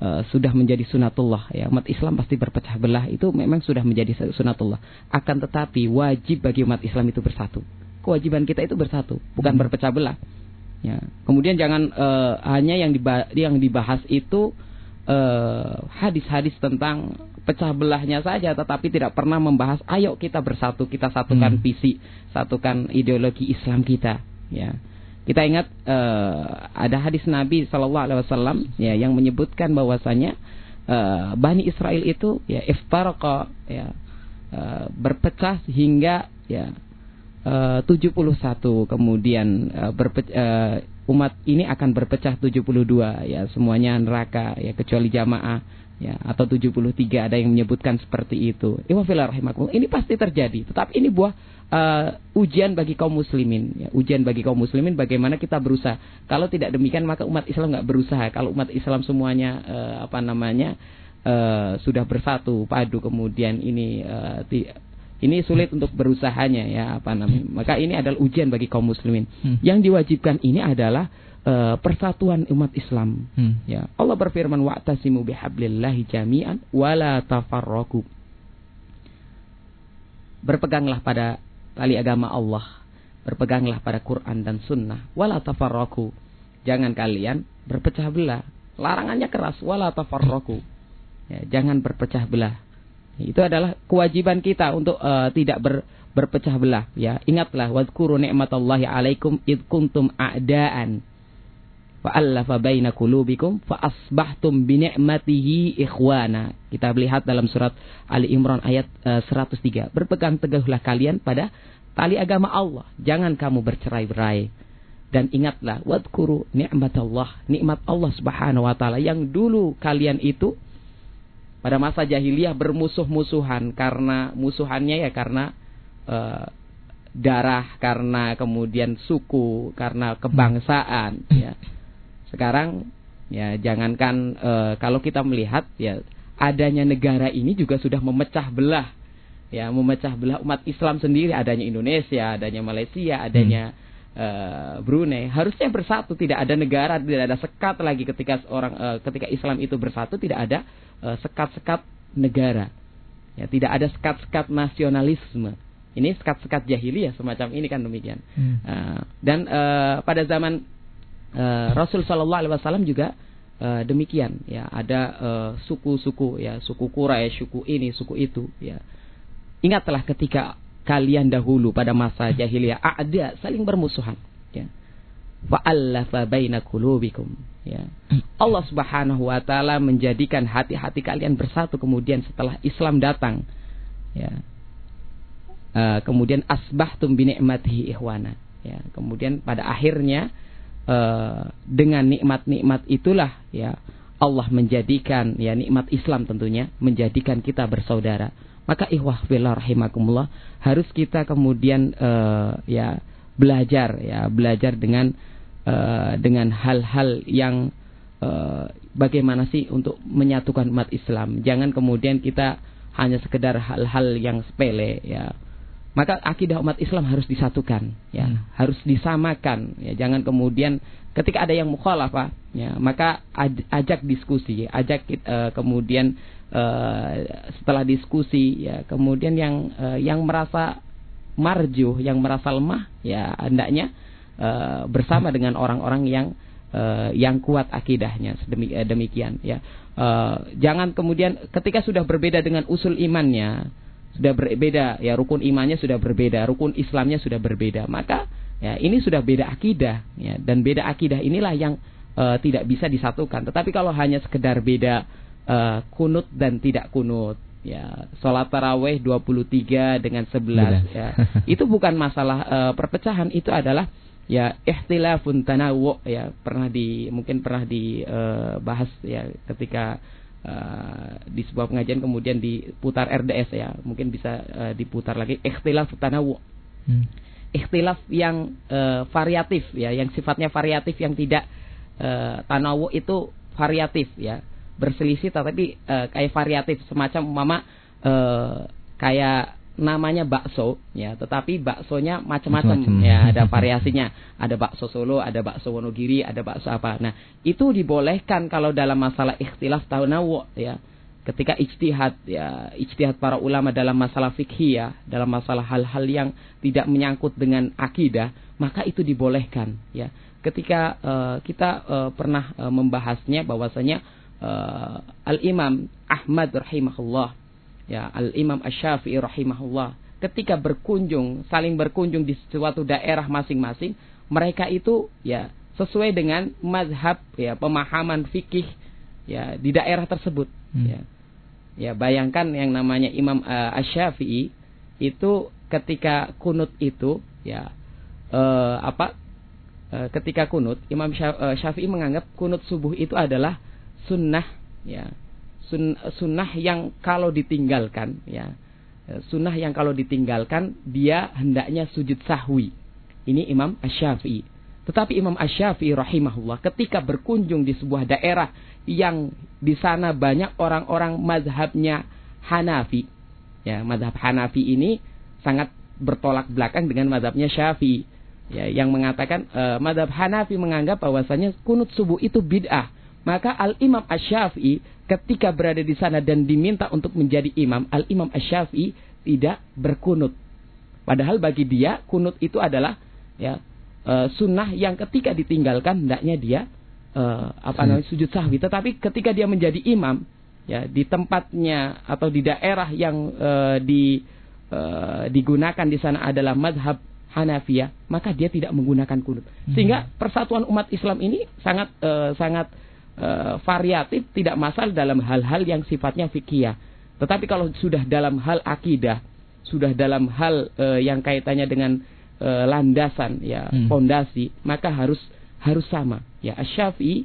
C: Eh, sudah menjadi sunatullah ya. Umat Islam pasti berpecah belah itu memang sudah menjadi sunatullah. Akan tetapi wajib bagi umat Islam itu bersatu. Kewajiban kita itu bersatu, bukan
B: Hmm.
C: berpecah belah. Ya. Kemudian jangan eh, hanya yang diba- yang dibahas itu eh, hadis-hadis tentang pecah belahnya saja tetapi tidak pernah membahas ayo kita bersatu kita satukan
B: Hmm.
C: visi satukan ideologi Islam kita ya kita ingat eh, ada hadis Nabi Shallallahu Alaihi Wasallam ya yang menyebutkan bahwasanya eh, Bani Israel itu ya iftaraqa ya eh, berpecah hingga ya eh, 71 kemudian eh, berpe- eh, umat ini akan berpecah 72 ya semuanya neraka ya kecuali jamaah ya atau 73 ada yang menyebutkan seperti itu. Ini pasti terjadi, tetapi ini buah eh, ujian bagi kaum muslimin ya, ujian bagi kaum muslimin bagaimana kita berusaha. Kalau tidak demikian maka umat Islam nggak berusaha. Kalau umat Islam semuanya eh, apa namanya eh, sudah bersatu padu kemudian ini ti- ini sulit untuk berusahanya ya apa namanya. Maka ini adalah ujian bagi kaum muslimin.
B: Hmm.
C: Yang diwajibkan ini adalah eh, persatuan umat Islam.
B: Hmm.
C: Ya, Allah berfirman wa'tasimu bihablillahi jami'an wala tafarraqu. Berpeganglah pada tali agama Allah, berpeganglah pada Quran dan sunnah, wala tafarraqu. Jangan kalian berpecah belah. Larangannya keras, wala tafarraqu. Ya, jangan berpecah belah. Itu adalah kewajiban kita untuk eh, tidak ber, berpecah belah ya. Ingatlah wadhkuru ni'matallahi alaikum id kuntum a'daan fa'allafa baina qulubikum fa asbahtum bi ikhwana. Kita lihat dalam surat Ali Imran ayat eh, 103. Berpegang teguhlah kalian pada tali agama Allah. Jangan kamu bercerai-berai. Dan ingatlah wadhkuru ni'matallah, nikmat Allah Subhanahu wa taala yang dulu kalian itu pada masa jahiliyah bermusuh-musuhan karena musuhannya ya karena eh, darah, karena kemudian suku, karena kebangsaan ya. Sekarang ya jangankan eh, kalau kita melihat ya adanya negara ini juga sudah memecah belah. Ya memecah belah umat Islam sendiri. Adanya Indonesia, adanya Malaysia, adanya eh, Brunei. Harusnya bersatu. Tidak ada negara tidak ada sekat lagi ketika orang eh, ketika Islam itu bersatu tidak ada sekat-sekat negara. Ya tidak ada sekat-sekat nasionalisme. Ini sekat-sekat jahiliyah semacam ini kan demikian.
B: Hmm.
C: Dan pada zaman eh, Rasul Shallallahu Alaihi Wasallam juga eh, demikian ya. Ada eh, suku-suku ya. Suku Quraisy suku ini suku itu ya. Ingatlah ketika kalian dahulu pada masa jahiliyah ada saling bermusuhan ya. Fa'allafa baina ya. Allah Subhanahu wa taala menjadikan hati-hati kalian bersatu kemudian setelah Islam datang ya. Eh, kemudian asbahtum bi ni'matihi ihwana ya. Kemudian pada akhirnya eh, dengan nikmat-nikmat itulah ya Allah menjadikan ya nikmat Islam tentunya menjadikan kita bersaudara. Maka ihwah fillah rahimakumullah harus kita kemudian eh, ya belajar ya belajar dengan eh, dengan hal-hal yang eh, bagaimana sih untuk menyatukan umat Islam. Jangan kemudian kita hanya sekedar hal-hal yang sepele ya maka akidah umat Islam harus disatukan ya.
B: Hmm.
C: harus disamakan ya. Jangan kemudian ketika ada yang mukhalafah ya maka aj- ajak diskusi ajak eh, kemudian eh, setelah diskusi ya kemudian yang eh, yang merasa marjuh yang merasa lemah ya hendaknya eh, bersama dengan orang-orang yang eh, yang kuat akidahnya demikian ya. Eh, jangan kemudian ketika sudah berbeda dengan usul imannya sudah berbeda ya rukun imannya sudah berbeda rukun Islamnya sudah berbeda. Maka ya ini sudah beda akidah ya. Dan beda akidah inilah yang eh, tidak bisa disatukan. Tetapi kalau hanya sekedar beda eh, kunut dan tidak kunut ya. Sholat taraweh 23 dengan 11 ya. Itu bukan masalah eh, perpecahan. Itu adalah ya ikhtilafun tanawu ya. Pernah di mungkin pernah dibahas ya ketika eh, di sebuah pengajian kemudian diputar RDS ya. Mungkin bisa eh, diputar lagi. Ikhtilaf tanawu
B: Hmm.
C: ikhtilaf yang eh, variatif ya yang sifatnya variatif yang tidak eh, tanawu itu variatif ya. Berselisih tetapi eh, kayak variatif. Semacam mama eh, kayak namanya bakso ya. Tetapi baksonya macam-macam ya. Ada variasinya. Ada bakso Solo ada bakso Wonogiri ada bakso apa. Nah itu dibolehkan kalau dalam masalah ikhtilaf tanawu ya. Ketika ijtihad ya ijtihad para ulama dalam masalah fikih ya. Dalam masalah hal-hal yang tidak menyangkut dengan akidah maka itu dibolehkan ya. Ketika eh, kita eh, pernah eh, membahasnya bahwasanya uh, Al Imam Ahmad rahimahullah, ya Al Imam Asy-Syafi'i rahimahullah, ketika berkunjung, saling berkunjung di suatu daerah masing-masing, mereka itu ya sesuai dengan mazhab ya pemahaman fikih ya di daerah tersebut
B: Hmm.
C: ya. Ya, bayangkan yang namanya Imam uh, Asy-Syafi'i itu ketika kunut itu ya eh, apa eh, ketika kunut Imam Sya- eh, Syafi'i menganggap kunut subuh itu adalah sunnah ya sunnah yang kalau ditinggalkan ya. Eh, sunnah yang kalau ditinggalkan dia hendaknya sujud sahwi. Ini Imam Asy-Syafi'i tetapi Imam Asy-Syafi'i rahimahullah ketika berkunjung di sebuah daerah yang di sana banyak orang-orang mazhabnya Hanafi ya mazhab Hanafi ini sangat bertolak belakang dengan mazhabnya Syafi'i ya yang mengatakan eh, mazhab Hanafi menganggap bahwasanya kunut subuh itu bid'ah. Maka Al Imam Asy-Syafi'i ketika berada di sana dan diminta untuk menjadi imam Al Imam Asy-Syafi'i tidak berkunut. Padahal bagi dia kunut itu adalah ya eh, sunnah yang ketika ditinggalkan hendaknya dia eh, apa namanya sujud sahwi. Tetapi ketika dia menjadi imam ya di tempatnya atau di daerah yang eh, di eh, digunakan di sana adalah madhab Hanafiyah maka dia tidak menggunakan kunut. Sehingga persatuan umat Islam ini sangat eh, sangat eh, variatif tidak masalah dalam hal-hal yang sifatnya fikih. Tetapi kalau sudah dalam hal akidah sudah dalam hal eh, yang kaitannya dengan eh, landasan ya
B: Hmm.
C: fondasi maka harus harus sama. Ya Asy-Syafi'i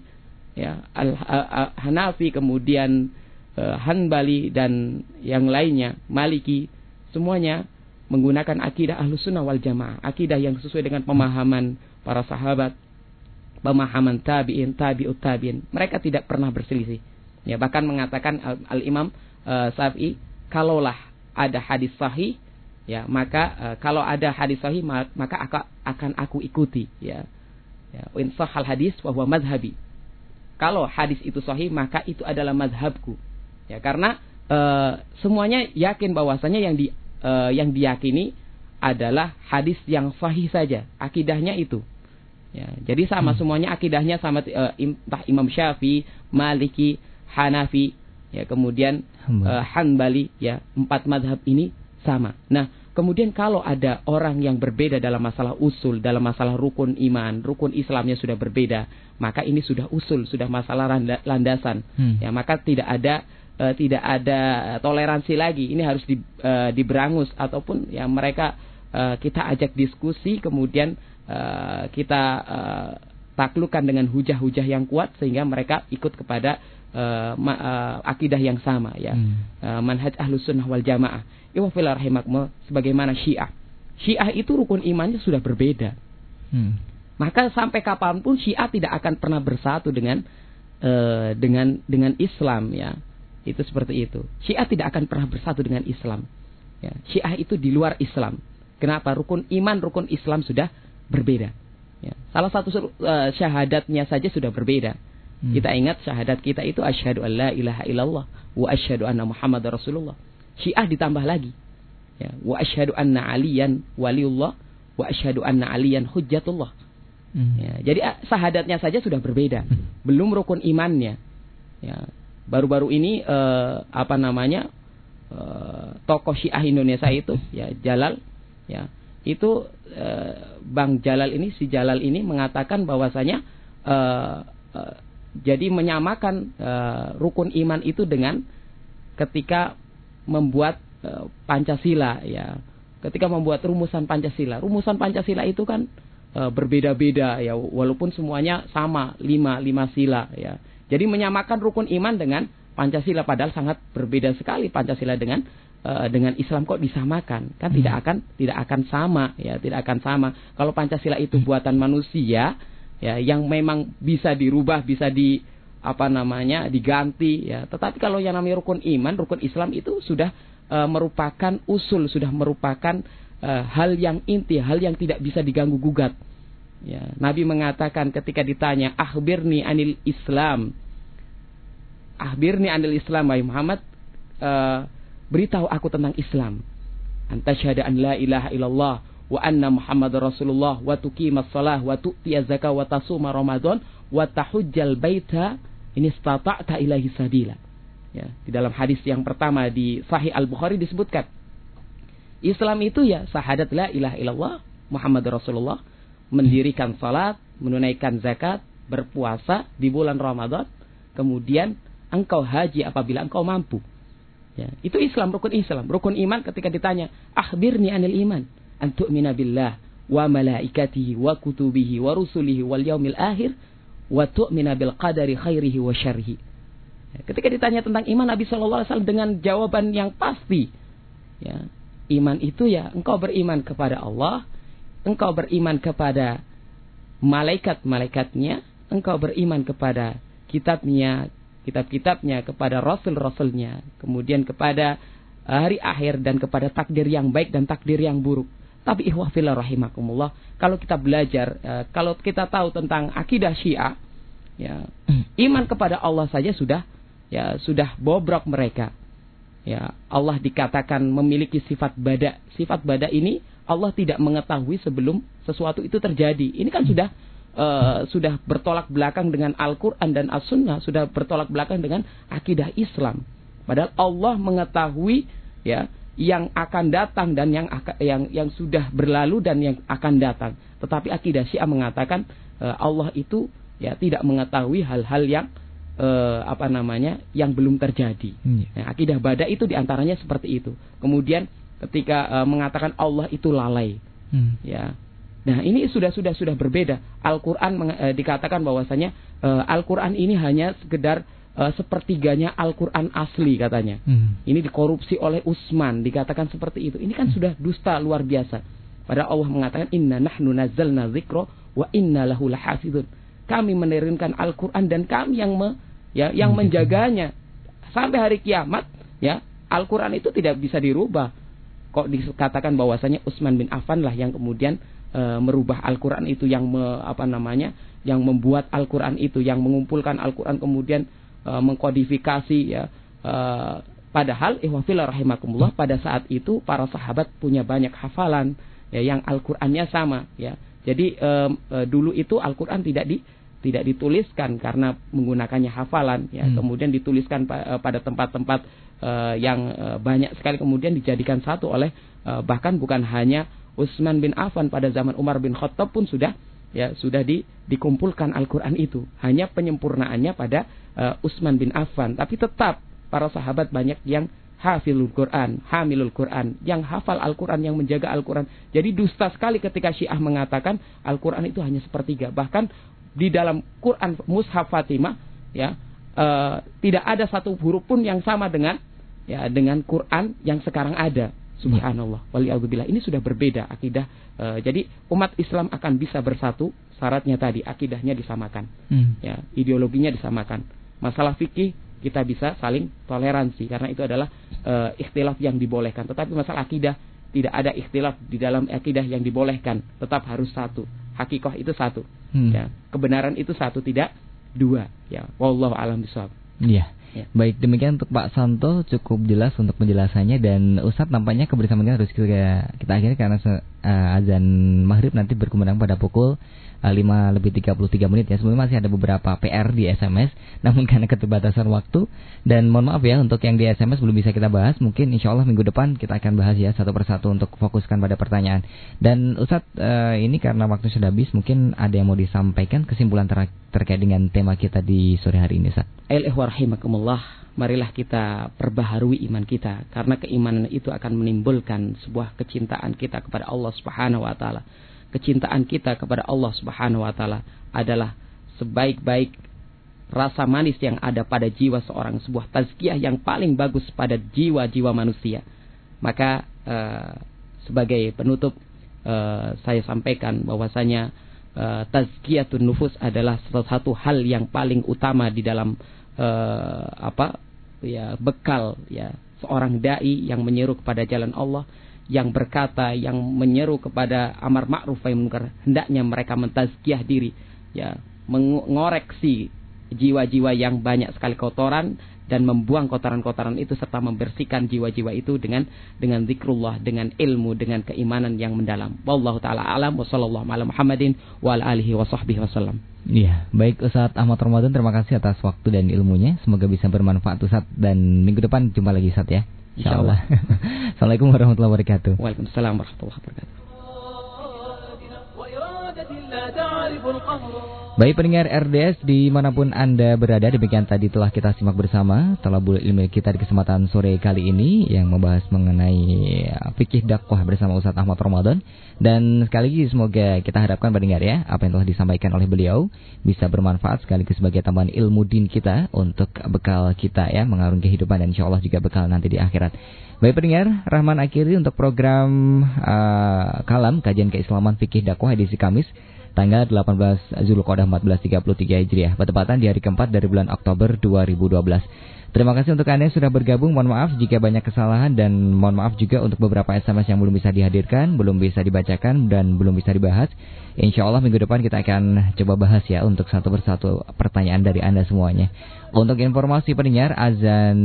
C: ya Al A- A- Hanafi kemudian eh, Hanbali dan yang lainnya Maliki semuanya menggunakan akidah Ahlus Sunnah wal Jamaah. Akidah yang sesuai dengan pemahaman para sahabat pemahaman tabi'in tabi'ut tabi'in. Mereka tidak pernah berselisih. Ya bahkan mengatakan Al- Al-Imam eh, Syafi'i kalaulah ada hadis sahih ya maka eh, kalau ada hadis sahih ma- maka aka- akan aku ikuti ya. Ya sahal hadis wa huwa madhabi kalau hadis itu sahih maka itu adalah madhabku ya karena eh, semuanya yakin bahwasanya yang di eh, yang diyakini adalah hadis yang sahih saja. Akidahnya itu ya jadi sama semuanya akidahnya sama im- entah Imam Syafi'i Maliki Hanafi ya kemudian eh, Hanbali ya empat madhab ini sama. Nah kemudian kalau ada orang yang berbeda dalam masalah usul dalam masalah rukun iman rukun Islamnya sudah berbeda maka ini sudah usul sudah masalah randa- landasan.
B: Hmm.
C: ya maka tidak ada eh, tidak ada toleransi lagi. Ini harus di, eh, diberangus ataupun ya mereka kita ajak diskusi kemudian eh, kita eh, taklukkan dengan hujah-hujah yang kuat sehingga mereka ikut kepada ma- eh, akidah yang sama ya
B: Hmm.
C: Eh, manhaj ahlus sunnah wal jamaah Iwafil rahimakumullah sebagaimana syiah syiah itu rukun imannya sudah berbeda
B: Hmm.
C: maka sampai kapan pun Syiah tidak akan pernah bersatu dengan eh, dengan dengan Islam ya. Itu seperti itu. Syiah tidak akan pernah bersatu dengan Islam. Ya, Syiah itu di luar Islam. Kenapa? Rukun iman, rukun Islam sudah berbeda. Ya, salah satu eh, syahadatnya saja sudah berbeda.
B: Hmm.
C: Kita ingat syahadat kita itu asyhadu an la ilaha illallah wa asyhadu anna Muhammad Rasulullah. Syiah ditambah lagi. Ya, wa asyhadu anna aliyan waliullah wa asyhadu anna aliyan hujjatullah.
B: Hmm.
C: Ya, jadi ah, syahadatnya saja sudah berbeda, belum rukun imannya. Ya, baru-baru ini eh, apa namanya eh, tokoh Syiah Indonesia itu, ya Jalal, ya itu eh, Bang Jalal ini si Jalal ini mengatakan bahwasanya eh, eh, jadi menyamakan eh, rukun iman itu dengan ketika membuat eh, Pancasila, ya. Ketika membuat rumusan Pancasila. Rumusan Pancasila itu kan eh, berbeda-beda ya. Walaupun semuanya sama lima lima sila ya. Jadi menyamakan rukun iman dengan Pancasila padahal sangat berbeda sekali Pancasila dengan eh, dengan Islam kok disamakan? Kan tidak akan tidak akan sama ya tidak akan sama. Kalau Pancasila itu buatan manusia ya yang memang bisa dirubah bisa di apa namanya diganti ya. Tetapi kalau yang namanya rukun iman rukun Islam itu sudah eh, merupakan usul sudah merupakan eh, hal yang inti hal yang tidak bisa diganggu gugat. Ya Nabi mengatakan ketika ditanya akhbirni anil Islam? Akhbirni anil Islam wahai Muhammad eh, beritahu aku tentang Islam anta syahada an la ilaha illallah wa anna Muhammad Rasulullah wa tuqimas salah wa tu'tiya zakah wa tasuma Ramadan wa tahujjal baita ini stata'ta ilahi sabila. Ya, di dalam hadis yang pertama di Sahih Al-Bukhari disebutkan Islam itu ya syahadat la ilaha illallah Muhammad Rasulullah, mendirikan salat, menunaikan zakat, berpuasa di bulan Ramadan, kemudian engkau haji apabila engkau mampu. Ya, itu Islam, rukun Islam. Rukun iman ketika ditanya, akhbirni anil iman. Antu'mina billah wa malaikatihi wa kutubihi wa rusulihi wal yaumil akhir wa tu'mina bil qadari khairihi wa. Ya, ketika ditanya tentang iman Nabi Shallallahu alaihi wasallam dengan jawaban yang pasti. Ya, iman itu ya engkau beriman kepada Allah, engkau beriman kepada malaikat-malaikatnya, engkau beriman kepada kitabnya, kitab-kitabnya, kepada rasul-rasulnya, kemudian kepada hari akhir dan kepada takdir yang baik dan takdir yang buruk. Tapi ihwafillah rahimakumullah, kalau kita belajar, uh, kalau kita tahu tentang akidah Syiah, ya, iman kepada Allah saja sudah ya sudah bobrok mereka. Ya, Allah dikatakan memiliki sifat bada. Sifat bada ini Allah tidak mengetahui sebelum sesuatu itu terjadi. Ini kan sudah uh, sudah bertolak belakang dengan Al-Qur'an dan As-Sunnah, sudah bertolak belakang dengan akidah Islam. Padahal Allah mengetahui ya yang akan datang dan yang yang yang sudah berlalu dan yang akan datang. Tetapi akidah Syiah mengatakan uh, Allah itu ya tidak mengetahui hal-hal yang uh, apa namanya yang belum terjadi. Hmm. Nah, akidah Bada itu di antaranya seperti itu. Kemudian ketika uh, mengatakan Allah itu lalai, hmm. ya. Nah ini sudah sudah sudah berbeda. Al-Quran uh, dikatakan bahwasanya uh, Al-Quran ini hanya sekedar uh, sepertiganya Al-Quran asli katanya. Hmm. Ini dikorupsi oleh Utsman, dikatakan seperti itu. Ini kan hmm. sudah dusta luar biasa. Padahal Allah mengatakan inna nahnu nazzalna dzikra wa inna lahu lahafizun. Kami menurunkan Al-Quran dan kami yang me, ya yang hmm. menjaganya sampai hari kiamat ya Al-Quran itu tidak bisa dirubah. Kok dikatakan bahwasanya Utsman bin Affan lah yang kemudian e, merubah Al-Quran itu yang me, apa namanya yang membuat Al-Quran itu yang mengumpulkan Al-Quran kemudian e, mengkodifikasi ya. E, padahal ihwafillah rahimakumullah pada saat itu para sahabat punya banyak hafalan ya yang Al-Qur'annya sama ya. Jadi e, e, dulu itu Al-Qur'an tidak di tidak dituliskan karena menggunakannya hafalan ya. Hmm. kemudian dituliskan pa, pada tempat-tempat uh, yang uh, banyak sekali kemudian dijadikan satu oleh uh, bahkan bukan hanya Utsman bin Affan pada zaman Umar bin Khattab pun sudah ya sudah di, dikumpulkan Al-Qur'an itu. Hanya penyempurnaannya pada uh, Utsman bin Affan, tapi tetap para sahabat banyak yang hafilul Quran, hamilul Quran, yang hafal Al-Quran, yang menjaga Al-Quran. Jadi dusta sekali ketika Syiah mengatakan Al-Quran itu hanya sepertiga. Bahkan di dalam Quran Mushaf Fatimah, ya uh, tidak ada satu huruf pun yang sama dengan ya dengan Quran yang sekarang ada. Subhanallah. Waliyahudzubillah. Ini sudah berbeda akidah. Uh, jadi umat Islam akan bisa bersatu. Syaratnya tadi akidahnya disamakan. Hmm. Ya, ideologinya disamakan. Masalah fikih kita bisa saling toleransi karena itu adalah uh, ikhtilaf yang dibolehkan. Tetapi masalah akidah tidak ada ikhtilaf di dalam akidah yang dibolehkan. Tetap harus satu. Hakikoh itu satu. Hmm. Ya, kebenaran itu satu tidak dua. Ya, wallahu alam bisawab.
B: Iya. Ya. Baik, demikian untuk Pak Santo cukup jelas untuk penjelasannya dan Ustadz nampaknya kebersamaan kita harus kita, kita akhiri karena uh, azan maghrib nanti berkumandang pada pukul 5 eh, lebih 33 menit ya. Sebelumnya masih ada beberapa PR di SMS namun karena keterbatasan waktu dan mohon maaf ya untuk yang di SMS belum bisa kita bahas. Mungkin insya Allah minggu depan kita akan bahas ya satu persatu untuk fokuskan pada pertanyaan. Dan Ustadz uh, ini karena waktu sudah habis mungkin ada yang mau disampaikan kesimpulan ter terkait dengan tema kita di sore hari ini Ustaz.
C: Marilah kita perbaharui iman kita karena keimanan itu akan menimbulkan sebuah kecintaan kita kepada Allah Subhanahu wa taala kecintaan kita kepada Allah Subhanahu wa taala adalah sebaik-baik rasa manis yang ada pada jiwa seorang sebuah tazkiyah yang paling bagus pada jiwa-jiwa manusia. Maka uh, sebagai penutup uh, saya sampaikan bahwasanya uh, tazkiyatun nufus adalah salah satu hal yang paling utama di dalam uh, apa ya bekal ya seorang dai yang menyeru kepada jalan Allah yang berkata, yang menyeru kepada amar ma'ruf wa munkar, hendaknya mereka mentazkiyah diri, ya, mengoreksi jiwa-jiwa yang banyak sekali kotoran dan membuang kotoran-kotoran itu serta membersihkan jiwa-jiwa itu dengan dengan zikrullah, dengan ilmu, dengan keimanan yang mendalam. Wallahu taala alam wa sallallahu ala Muhammadin wa ala alihi wa sahbihi wasallam.
B: Iya, baik Ustadz Ahmad Ramadan terima kasih atas waktu dan ilmunya. Semoga bisa bermanfaat Ustadz dan minggu depan jumpa lagi Ustadz ya.
C: Insyaallah.
B: Assalamualaikum warahmatullahi wabarakatuh.
C: Waalaikumsalam warahmatullahi wabarakatuh.
B: Baik pendengar RDS di mana pun Anda berada demikian tadi telah kita simak bersama Telah bulat ilmu kita di kesempatan sore kali ini yang membahas mengenai eh, fikih dakwah bersama Ustaz Ahmad Ramadan. Dan sekali lagi semoga kita harapkan pendengar ya apa yang telah disampaikan oleh beliau Bisa bermanfaat sekaligus sebagai tambahan ilmu din kita untuk bekal kita ya mengarungi kehidupan dan insya Allah juga bekal nanti di akhirat. Baik pendengar, Rahman akhiri untuk program uh, Kalam Kajian Keislaman Fikih Dakwah edisi Kamis tanggal 18 Zulqa'dah 1433 Hijriah bertepatan di hari keempat dari bulan Oktober 2012. Terima kasih untuk Anda yang sudah bergabung. Mohon maaf jika banyak kesalahan dan mohon maaf juga untuk beberapa SMS yang belum bisa dihadirkan, belum bisa dibacakan dan belum bisa dibahas. Insya Allah minggu depan kita akan coba bahas ya untuk satu persatu pertanyaan dari Anda semuanya. Untuk informasi pendengar, azan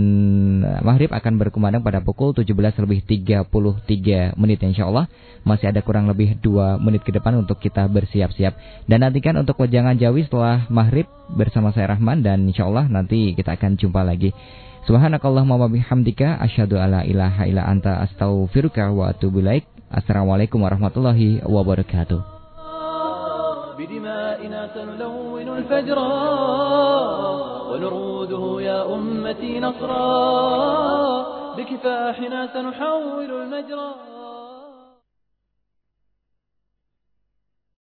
B: maghrib akan berkumandang pada pukul 17 lebih 33 menit insya Allah. Masih ada kurang lebih 2 menit ke depan untuk kita bersiap-siap. Dan nantikan untuk wejangan jawi setelah maghrib bersama saya Rahman dan insya Allah nanti kita akan jumpa lagi. Subhanakallahumma wa bihamdika asyhadu alla ilaha illa anta astaghfiruka wa atubu ilaik. Assalamualaikum warahmatullahi wabarakatuh.
H: بدمائنا سنلون الفجر ونروده يا أمتي نصرا بكفاحنا سنحول المجرى.